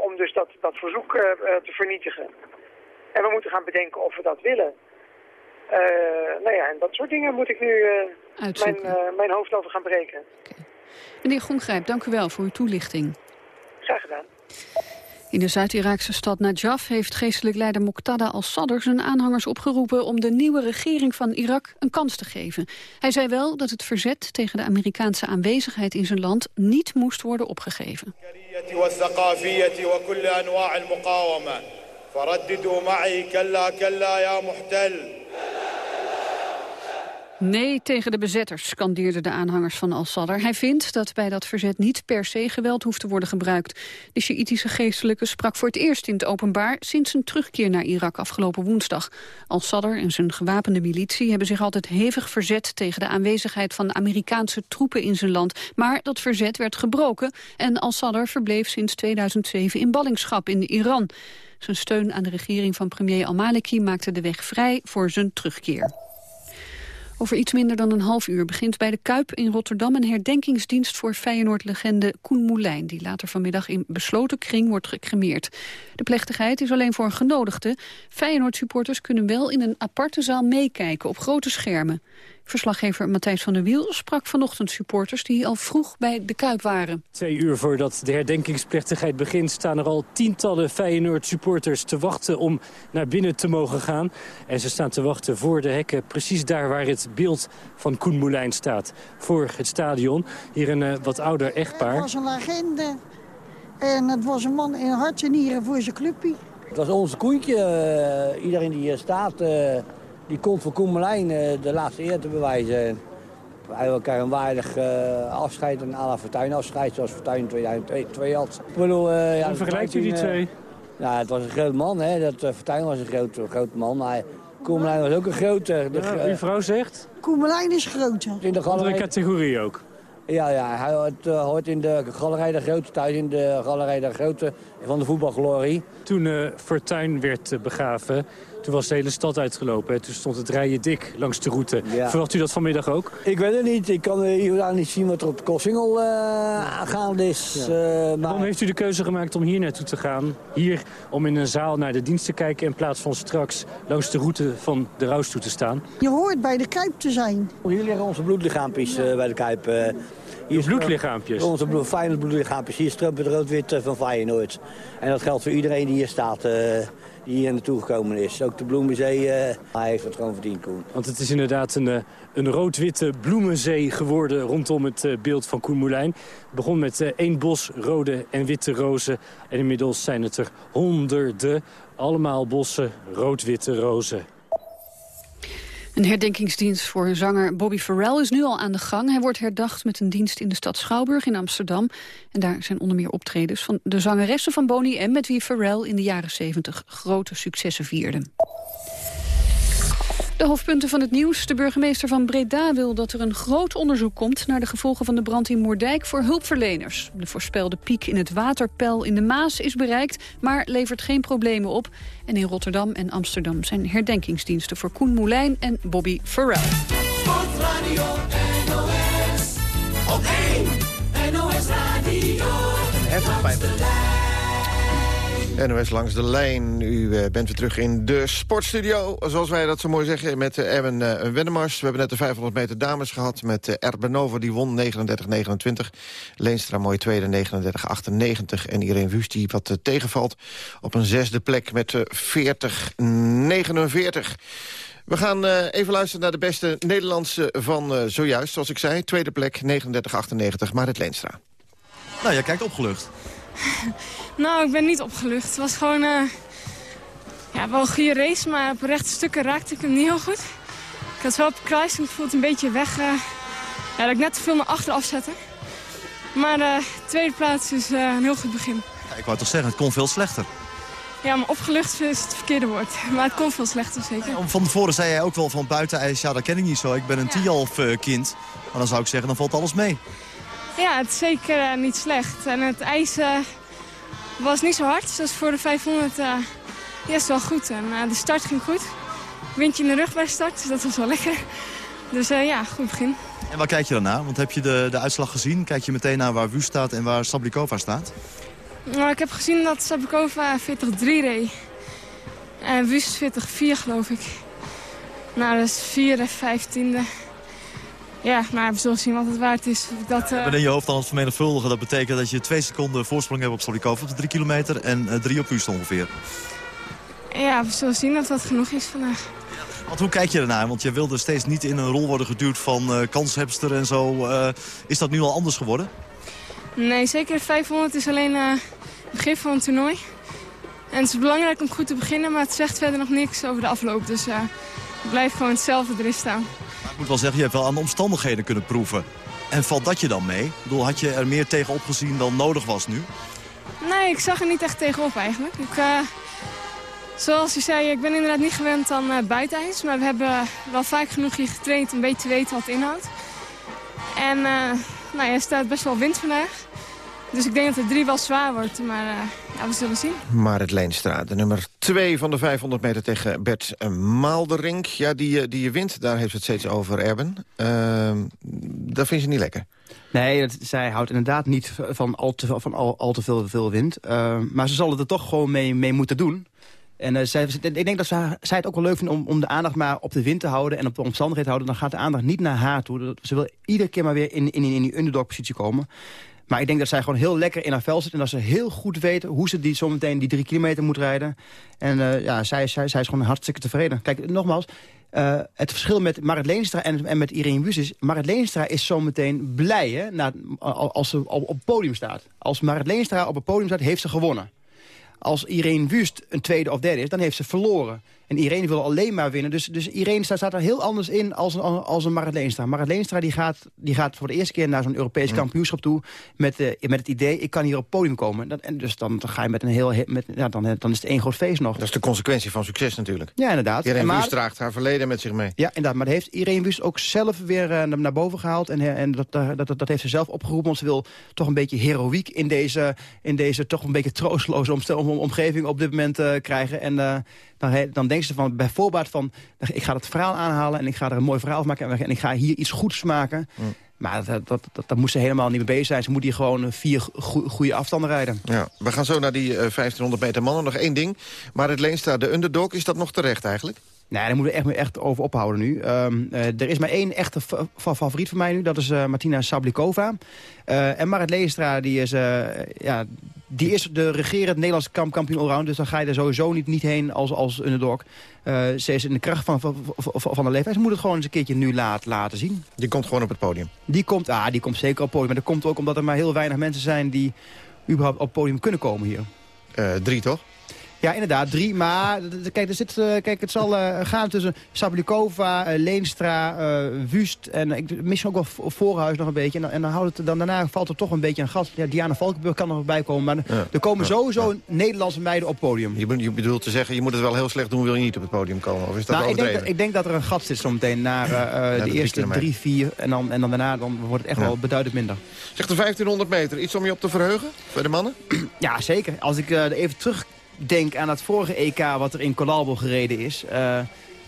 om dus dat, dat verzoek te vernietigen. En we moeten gaan bedenken of we dat willen. Uh, nou ja, en dat soort dingen moet ik nu uh, mijn, uh, mijn hoofd over gaan breken. Okay. Meneer Gongrijp, dank u wel voor uw toelichting. Graag gedaan. In de Zuid-Iraakse stad Najaf heeft geestelijk leider Muqtada al-Sadr zijn aanhangers opgeroepen om de nieuwe regering van Irak een kans te geven. Hij zei wel dat het verzet tegen de Amerikaanse aanwezigheid in zijn land niet moest worden opgegeven. Nee tegen de bezetters, scandeerden de aanhangers van al-Sadr. Hij vindt dat bij dat verzet niet per se geweld hoeft te worden gebruikt. De Sjiïtische geestelijke sprak voor het eerst in het openbaar... sinds zijn terugkeer naar Irak afgelopen woensdag. Al-Sadr en zijn gewapende militie hebben zich altijd hevig verzet... tegen de aanwezigheid van Amerikaanse troepen in zijn land. Maar dat verzet werd gebroken en al-Sadr verbleef sinds 2007 in ballingschap in Iran. Zijn steun aan de regering van premier al-Maliki maakte de weg vrij voor zijn terugkeer. Over iets minder dan een half uur begint bij de Kuip in Rotterdam... een herdenkingsdienst voor Feyenoord-legende Koen Moulijn... die later vanmiddag in besloten kring wordt gecremeerd. De plechtigheid is alleen voor genodigden. Feyenoord-supporters kunnen wel in een aparte zaal meekijken op grote schermen. Verslaggever Matthijs van der Wiel sprak vanochtend supporters die al vroeg bij de Kuip waren. Twee uur voordat de herdenkingsplechtigheid begint staan er al tientallen Feyenoord supporters te wachten om naar binnen te mogen gaan. En ze staan te wachten voor de hekken, precies daar waar het beeld van Koen Moulijn staat. Voor het stadion. Hier een uh, wat ouder echtpaar. Het was een legende en het was een man in hart en nieren voor zijn clubje. Het was ons koentje. Uh, iedereen die hier staat... Uh die komt voor Koemelijn uh, de laatste eer te bewijzen. Wij elkaar een waardig uh, afscheid, een à la Fortuyn afscheid, zoals Fortuyn in 2002 had. Ik bedoel, uh, ja, Hoe vergelijkt u die twee? Ja, het was een groot man, hè. Dat, uh, Fortuyn was een groot, groot man, maar Koemelijn was ook een grote. Ja, uw vrouw zegt? Koemelijn is groter. In de galerij... Andere categorie ook? Ja, ja hij hoort, uh, hoort, in de galerij de grote, thuis in de galerij de grote van de voetbalglorie. Toen uh, Fortuyn werd begraven, toen was de hele stad uitgelopen. Hè? Toen stond het rijden dik langs de route. Verwacht u dat vanmiddag ook? Ik weet het niet. Ik kan hier niet zien wat er op de Kossingel uh, gaande is. Ja. Uh, maar... Waarom heeft u de keuze gemaakt om hier naartoe te gaan? Hier om in een zaal naar de dienst te kijken... in plaats van straks langs de route van de Roos toe te staan? Je hoort bij de Kuip te zijn. Hier liggen onze bloedlichaampjes uh, bij de Kuip. Hier bloedlichaampjes? Onze bloed, Feyenoord bloedlichaampjes. Hier strumpt het rood-wit van Feyenoord. En dat geldt voor iedereen die hier staat die hier naartoe gekomen is. Ook de Bloemenzee, uh, hij heeft het gewoon verdiend, Koen. Want het is inderdaad een, uh, een rood-witte bloemenzee geworden rondom het uh, beeld van Koen Moulijn. Het begon met één bos rode en witte rozen. En inmiddels zijn het er honderden. Allemaal bossen rood-witte rozen. Een herdenkingsdienst voor zanger Bobby Farrell is nu al aan de gang. Hij wordt herdacht met een dienst in de stad Schouwburg in Amsterdam. En daar zijn onder meer optredens van de zangeressen van Boney M... met wie Farrell in de jaren 70 grote successen vierden. De hoofdpunten van het nieuws. De burgemeester van Breda wil dat er een groot onderzoek komt... naar de gevolgen van de brand in Moerdijk voor hulpverleners. De voorspelde piek in het waterpeil in de Maas is bereikt... maar levert geen problemen op. En in Rotterdam en Amsterdam zijn herdenkingsdiensten... voor Koen Moulijn en Bobby Farrell. Sportradio NOS, op 1 NOS Radio. NOS langs de lijn. U eh, bent weer terug in de sportstudio, zoals wij dat zo mooi zeggen, met uh, Erwin uh, Wennemars. We hebben net de 500 meter dames gehad met uh, Erbenova, die won 39-29. Leenstra mooi tweede, 39-98. En Irene Wust, die wat tegenvalt op een zesde plek met 40-49. We gaan even luisteren naar de beste Nederlandse van zojuist. Zoals ik zei, tweede plek, 39-98, Marit Leenstra. Nou, jij kijkt opgelucht. Nou, ik ben niet opgelucht. Het was gewoon uh, ja, wel een goede race, maar op rechte stukken raakte ik hem niet heel goed. Ik had wel op kruis en ik voelde een beetje weg. Uh, ja, dat ik net te veel naar achter afzette. Maar de uh, tweede plaats is een heel goed begin. Ja, ik wou toch zeggen, het kon veel slechter. Ja, maar opgelucht is het verkeerde woord. Maar het kon veel slechter, zeker. Ja, van tevoren zei jij ook wel van buitenijs, ja, dat ken ik niet zo. Ik ben een ja. Kind. Maar dan zou ik zeggen, dan valt alles mee. Ja, het is zeker niet slecht. En het ijs was niet zo hard, dus voor de 500 uh, ja, is wel goed. En uh, de start ging goed. Windje in de rug bij de start, dus dat was wel lekker. Dus ja, goed begin. En waar kijk je dan naar? Want heb je de, de uitslag gezien? Kijk je meteen naar waar Wust staat en waar Sablikova staat? Nou, ik heb gezien dat Sablikova 40-3 reed. En Wust 40-4 geloof ik. Nou, dat is 4 en 15e. Ja, maar we zullen zien wat het waard is. Dat, uh... In je hoofd dan het vermenigvuldigen, dat betekent dat je twee seconden voorsprong hebt op Solikov op de drie kilometer en uh, drie op Wust ongeveer. Ja, we zullen zien dat dat genoeg is vandaag. Want hoe kijk je ernaar? Want je wilde steeds niet in een rol worden geduwd van uh, kanshebster en zo. is dat nu al anders geworden? Nee, zeker 500 is alleen het begin van een toernooi. En het is belangrijk om goed te beginnen, maar het zegt verder nog niks over de afloop. Dus blijf gewoon hetzelfde erin staan. Ik moet wel zeggen, je hebt wel aan de omstandigheden kunnen proeven. En valt dat je dan mee? Bedoel, had je er meer tegenop gezien dan nodig was nu? Nee, ik zag er niet echt tegenop eigenlijk. Ik, uh, zoals je zei, ik ben inderdaad niet gewend aan uh. Maar we hebben wel vaak genoeg hier getraind om een beetje te weten wat het inhoudt. En uh, nou, er staat best wel wind vandaag. Dus ik denk dat de drie wel zwaar wordt, maar uh, ja, we zullen zien. Marit Leenstra, de nummer 2 van de 500 meter tegen Bert Maalderink. Ja, die, die je wint, daar heeft het steeds over, Erben. Uh, dat vind je niet lekker. Nee, dat, zij houdt inderdaad niet van al te, van al, al te veel, veel wind. Uh, maar ze zal het er toch gewoon mee, mee moeten doen. En uh, zij, ik denk dat zij, zij het ook wel leuk vindt om, om de aandacht maar op de wind te houden... en op de omstandigheden te houden. Dan gaat de aandacht niet naar haar toe. Ze wil iedere keer maar weer in, in, in die underdog-positie komen. Maar ik denk dat zij gewoon heel lekker in haar vel zit... en dat ze heel goed weten hoe ze die, zometeen die drie kilometer moet rijden. En uh, ja, zij, zij, zij is gewoon hartstikke tevreden. Kijk, nogmaals, uh, het verschil met Marit Leenstra en, en met Irene Wüst is... Marit Leenstra is zometeen blij hè, na, als ze op, het podium staat. Als Marit Leenstra op het podium staat, heeft ze gewonnen. Als Irene Wüst een tweede of derde is, dan heeft ze verloren. En Irene wil alleen maar winnen. Dus, dus Irene staat, staat er heel anders in als, als een Marit Leenstra. Marit Leenstra die gaat, die gaat voor de eerste keer naar zo'n Europees kampioenschap toe... Met, uh, met het idee, ik kan hier op het podium komen. Dat, en dus dan, dan ga je met een heel... Met, ja, dan, dan is het één groot feest nog. Dat is de consequentie van succes natuurlijk. Ja, inderdaad. Irene Wüst draagt haar verleden met zich mee. Ja, inderdaad. Maar dat heeft Irene Wüst ook zelf weer uh, naar boven gehaald. En, en dat, dat, dat, dat heeft ze zelf opgeroepen. Want ze wil toch een beetje heroïek in deze, in deze toch een beetje troosteloze om, omgeving op dit moment krijgen. En dan, dan denkt ze van bijvoorbeeld van... ik ga het verhaal aanhalen en ik ga er een mooi verhaal van maken... en ik ga hier iets goeds maken... Mm. Maar dat, dat, dat, dat moest ze helemaal niet mee bezig zijn. Ze moet hier gewoon vier goede afstanden rijden. Ja, we gaan zo naar die uh, 1500 meter mannen. Nog één ding. Maar het Leenstra, de underdog, is dat nog terecht eigenlijk? Nee, daar moeten we echt, echt over ophouden nu. Um, uh, er is maar één echte favoriet van mij nu. Dat is uh, Martina Sablikova. En Marit Leenstra, die is, ja, die is de regerend Nederlandse kamp kampioen allround. Dus dan ga je er sowieso niet, niet heen als, als underdog. ze is in de kracht van, van, van de leeftijd. Ze moet het gewoon eens een keertje nu laat, laten zien. Die komt gewoon op het podium? Die komt, ah, die komt zeker op het podium. Maar dat komt ook omdat er maar heel weinig mensen zijn... die überhaupt op het podium kunnen komen hier. drie, toch? Ja, inderdaad, drie. Maar kijk, er zit, eh, kijk het zal eh, gaan tussen Sablikova, eh, Leenstra, Wust en ik, misschien ook wel Vo- Voorhuis nog een beetje. En, dan- en dan, houdt het, dan daarna valt er toch een beetje een gat. Ja, Diana Valkenburg kan er nog bij komen. Maar Ja. er komen Ja. sowieso Nederlandse meiden op podium. Je, bedoelt te zeggen, je moet het wel heel slecht doen... wil je niet op het podium komen? Of is dat Nou, ik, denk, dat- ik denk dat er een gat zit zometeen naar de de eerste drie, vier. En dan, en dan daarna dan wordt het echt Ja. wel beduidend minder. Zegt de 1500 meter, iets om je op te verheugen? Bij de mannen? Ja, zeker. Als ik eh, even terugdenk aan het vorige EK wat er in Colalbo gereden is... eh,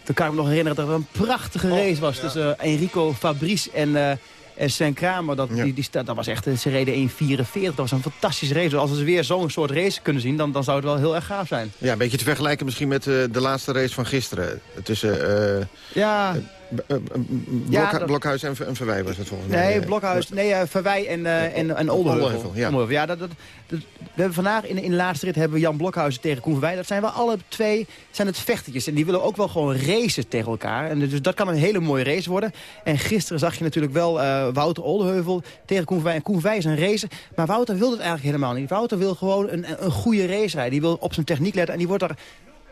dan kan ik me nog herinneren dat er een prachtige race was... tussen eh, Enrico Fabrice en, eh en Sven Kramer. Dat, die, dat was echt, eh, ze reden 1.44. Dat was een fantastische race. Dus als we weer zo'n soort race kunnen zien, dan, dan zou het wel heel erg gaaf zijn. Ja, een beetje te vergelijken misschien met eh, de laatste race van gisteren. Tussen eh, Ja, eh, Ja, Blokhu- dat- Blokhuis en, en Verwij was het volgens mij. Nee, Eh, Blokhuis, nee, eh, Verwij en, eh en, en ja. Ja dat, dat, dat- we hebben vandaag in, in de laatste rit hebben we Jan Blokhuis tegen Koen Verwij. Dat zijn wel alle twee zijn het vechtertjes. En die willen ook wel gewoon racen tegen elkaar. En dus dat kan een hele mooie race worden. En gisteren zag je natuurlijk wel eh, Wouter Oldeheuvel tegen Koen Verwij. En Koen Verwij is een racer. Maar Wouter wil het eigenlijk helemaal niet. Wouter wil gewoon een, een goede race rijden. Die wil op zijn techniek letten. En die wordt er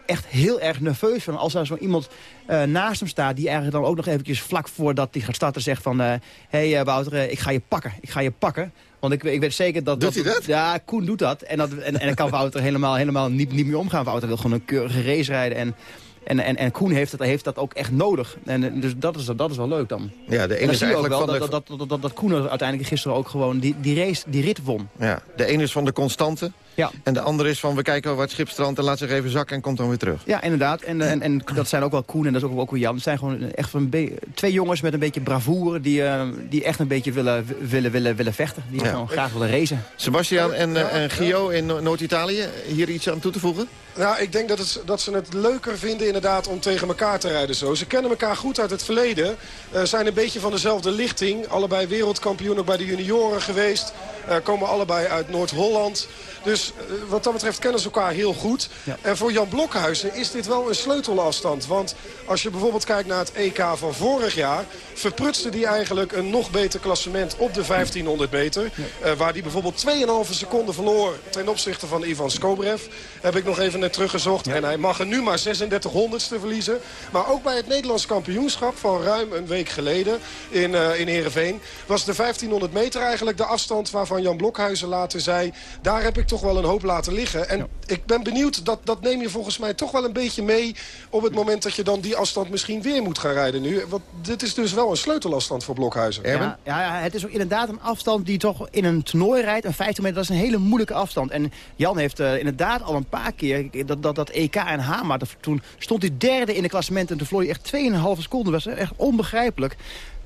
echt heel erg nerveus van. Als er zo iemand eh, naast hem staat... die eigenlijk dan ook nog eventjes vlak voordat hij gaat starten zegt van... Hé hey, eh, Wouter, eh, ik ga je pakken. Ik ga je pakken. Want ik, ik weet zeker dat... Doet hij dat? Ja, Koen doet dat. En, dat, en, en dan kan Wouter helemaal, helemaal niet, niet meer omgaan. Wouter wil gewoon een keurige race rijden. En, en, en, en Koen heeft dat, heeft dat ook echt nodig. En eh, dus dat is, dat is wel leuk dan. Ja, de En ene dan is zie je ook eigenlijk wel van dat, de... dat, dat, dat, dat, dat Koen er uiteindelijk gisteren ook gewoon die, die race, die rit won. Ja, de ene is van de constante. Ja. En de andere is van we kijken waar het schip strandt en laat zich even zakken en komt dan weer terug. Ja, inderdaad. En, eh, en, en dat zijn ook wel Koen en dat is ook, ook wel Jan. Het zijn gewoon echt be- twee jongens met een beetje bravoure... die, eh, die echt een beetje willen, willen, willen, willen vechten. Die Ja. gewoon graag willen racen. Sebastian en, eh, en Gio in No- Noord-Italië, hier iets aan toe te voegen? Nou, ik denk dat, het, dat ze het leuker vinden inderdaad om tegen elkaar te rijden zo. Ze kennen elkaar goed uit het verleden. eh, zijn een beetje van dezelfde lichting. Allebei wereldkampioen ook bij de junioren geweest. Eh, komen allebei uit Noord-Holland. Dus eh, wat dat betreft kennen ze elkaar heel goed. En voor Jan Blokhuizen is dit wel een sleutelafstand. Want als je bijvoorbeeld kijkt naar het EK van vorig jaar... verprutste die eigenlijk een nog beter klassement op de 1500 meter. eh, waar die bijvoorbeeld 2,5 seconden verloor ten opzichte van Ivan Skobrev. Heb ik nog even net teruggezocht. En hij mag er nu maar 36 honderdste verliezen. Maar ook bij het Nederlands kampioenschap van ruim een week geleden in, eh in Heerenveen... was de 1500 meter eigenlijk de afstand waarvan Jan Blokhuizen later zei... daar heb ik toch wel een hoop laten liggen. En ik ben benieuwd, dat, dat neem je volgens mij toch wel een beetje mee... op het moment dat je dan die afstand misschien weer moet gaan rijden nu. Want dit is dus wel een sleutelafstand voor Blokhuizen. Ja, ja, ja, het is ook inderdaad een afstand die toch in een toernooi rijdt. Een 15 meter, dat is een hele moeilijke afstand. En Jan heeft eh, inderdaad al een paar keer, dat, dat, dat EK en Hama, dat, toen stond hij derde in de klassement en toen verloor hij echt 2,5 seconden. Dat was echt onbegrijpelijk.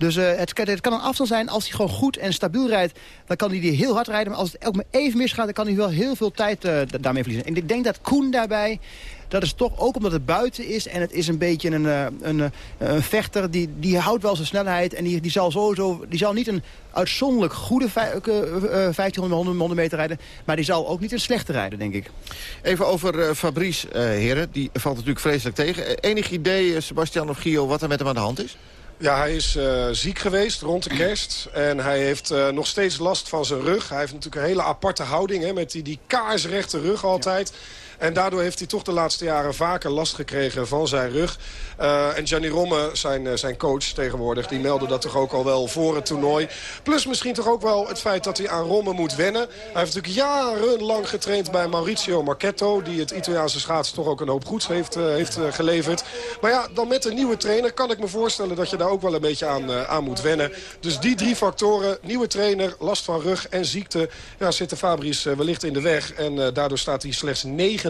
Dus eh, het, kan- het kan een afstand zijn, als hij gewoon goed en stabiel rijdt, dan kan hij die heel hard rijden. Maar als het ook maar even misgaat, dan kan hij wel heel veel tijd eh, da- daarmee verliezen. En ik denk dat Koen daarbij, dat is toch ook omdat het buiten is en het is een beetje een, eh, een, vechter, die, die houdt wel zijn snelheid en die, die zal sowieso, die zal niet een uitzonderlijk goede vij- eh, eh, 1500 100 meter rijden, maar die zal ook niet een slechte rijden, denk ik. Even over Fabrice, heren. Die valt natuurlijk vreselijk tegen. Enig idee, Sebastian of Gio, wat er met hem aan de hand is? Ja, hij is eh, ziek geweest rond de kerst. En hij heeft eh, nog steeds last van zijn rug. Hij heeft natuurlijk een hele aparte houding. Hè, met die, die kaarsrechte rug altijd. En daardoor heeft hij toch de laatste jaren vaker last gekregen van zijn rug. Eh, en Gianni Romme, zijn, eh, zijn coach tegenwoordig, die meldde dat toch ook al wel voor het toernooi. Plus misschien toch ook wel het feit dat hij aan Romme moet wennen. Hij heeft natuurlijk jarenlang getraind bij Maurizio Marchetto... die het Italiaanse schaatsen toch ook een hoop goeds heeft, eh, heeft geleverd. Maar ja, dan met een nieuwe trainer kan ik me voorstellen... dat je daar ook wel een beetje aan, aan moet wennen. Dus die drie factoren, nieuwe trainer, last van rug en ziekte... Ja, zitten Fabrice wellicht in de weg. En daardoor staat hij slechts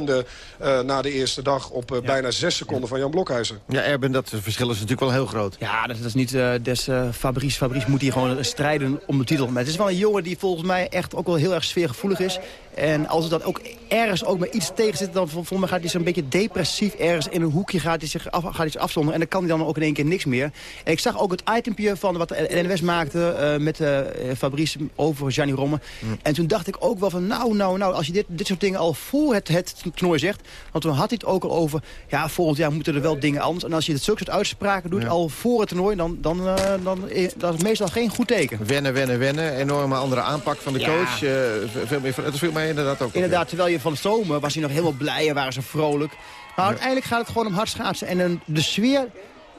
negende eh, na de eerste dag... op eh, bijna zes seconden van Jan Blokhuizen. Ja, Erben, dat verschil is natuurlijk wel heel groot. Ja, dat, dat is niet eh, des Fabrice. Fabrice moet hier gewoon strijden om de titel. Maar het is wel een jongen die volgens mij echt ook wel heel erg sfeergevoelig is. En als het dat ook ergens ook maar iets tegen zit... dan volgens mij gaat hij zo'n beetje depressief ergens in een hoekje gaat hij zich, af, gaat hij zich afzonderen. En dan kan hij dan ook in één keer niks meer. En ik zag ook het itempje van wat de NWS maakte eh, met eh, Fabrice over Gianni Romme. En toen dacht ik ook wel van nou, nou, nou, als je dit, dit soort dingen al voor het, het toernooi zegt. Want toen had hij het ook al over, ja, volgend jaar moeten er wel dingen anders. En als je het zulke soort uitspraken doet al voor het toernooi, dan, dan, uh, dan dat is meestal geen goed teken. Wennen, wennen, wennen. Enorme andere aanpak van de coach. Uh, veel meer, het viel mij inderdaad ook Inderdaad, terwijl je van zomer was hij nog helemaal blij en waren ze vrolijk. Maar uiteindelijk gaat het gewoon om hard schaatsen. En de sfeer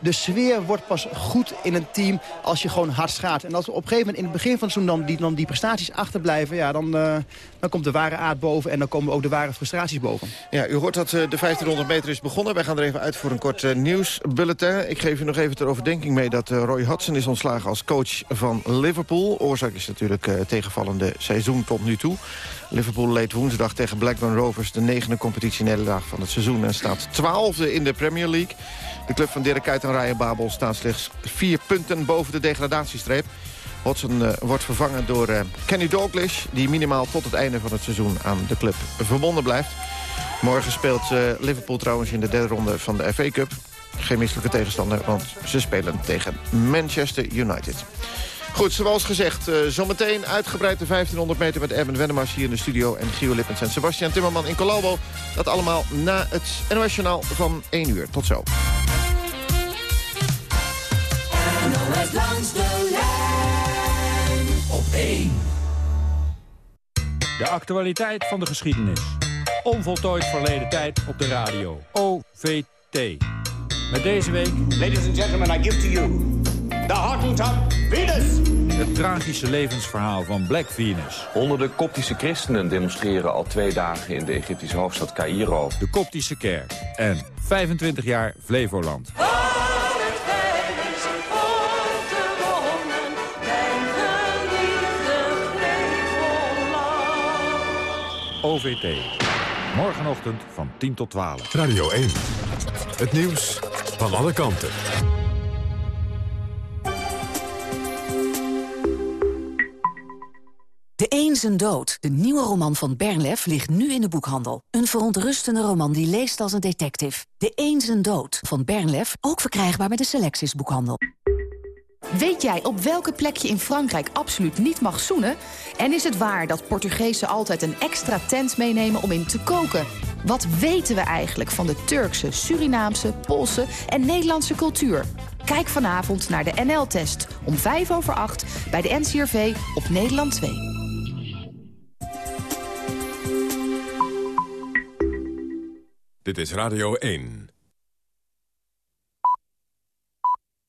de sfeer wordt pas goed in een team als je gewoon hard schaat. En als we op een gegeven moment in het begin van het seizoen dan die, dan die prestaties achterblijven... Ja, dan, uh, dan komt de ware aard boven en dan komen ook de ware frustraties boven. Ja, u hoort dat uh, de 1500 meter is begonnen. Wij gaan er even uit voor een kort uh, nieuwsbulletin. Ik geef u nog even ter overdenking mee dat Roy Hodgson is ontslagen als coach van Liverpool. Oorzaak is natuurlijk tegenvallende seizoen tot nu toe. Liverpool leed woensdag tegen Blackburn Rovers de negende competitienederlaag van het seizoen... en staat twaalfde in de Premier League. De club van Dirk Kuyt en Ryan Babel staat slechts vier punten boven de degradatiestreep. Hodgson uh, wordt vervangen door uh, Kenny Dalglish... die minimaal tot het einde van het seizoen aan de club verbonden blijft. Morgen speelt uh, Liverpool trouwens in de derde ronde van de FA Cup. Geen misselijke tegenstander, want ze spelen tegen Manchester United. Goed, zoals gezegd, zometeen uitgebreid de 1500 meter met Erben Wennemars hier in de studio... en Gio Lippens en Sebastian Timmerman in Colombo. Dat allemaal na het NOS van 1 uur. Tot zo. 1. De actualiteit van de geschiedenis. Onvoltooid verleden tijd op de radio. OVT. Met deze week... Ladies and gentlemen, I give to you... The Hottentot Venus! Het tragische levensverhaal van Black Venus. Honderden koptische christenen demonstreren al twee dagen in de Egyptische hoofdstad Cairo. De koptische kerk en 25 jaar Flevoland. OVT. Morgenochtend van 10 tot 12. Radio 1. Het nieuws van alle kanten. De Een zijn dood, de nieuwe roman van Bernlef, ligt nu in de boekhandel. Een verontrustende roman die leest als een detective. De Een zijn dood van Bernlef, ook verkrijgbaar bij de Selectis boekhandel. Weet jij op welke plek je in Frankrijk absoluut niet mag zoenen? En is het waar dat Portugezen altijd een extra tent meenemen om in te koken? Wat weten we eigenlijk van de Turkse, Surinaamse, Poolse en Nederlandse cultuur? Kijk vanavond naar de NL-test om 5 over 8 bij de NCRV op Nederland 2. Dit is Radio 1.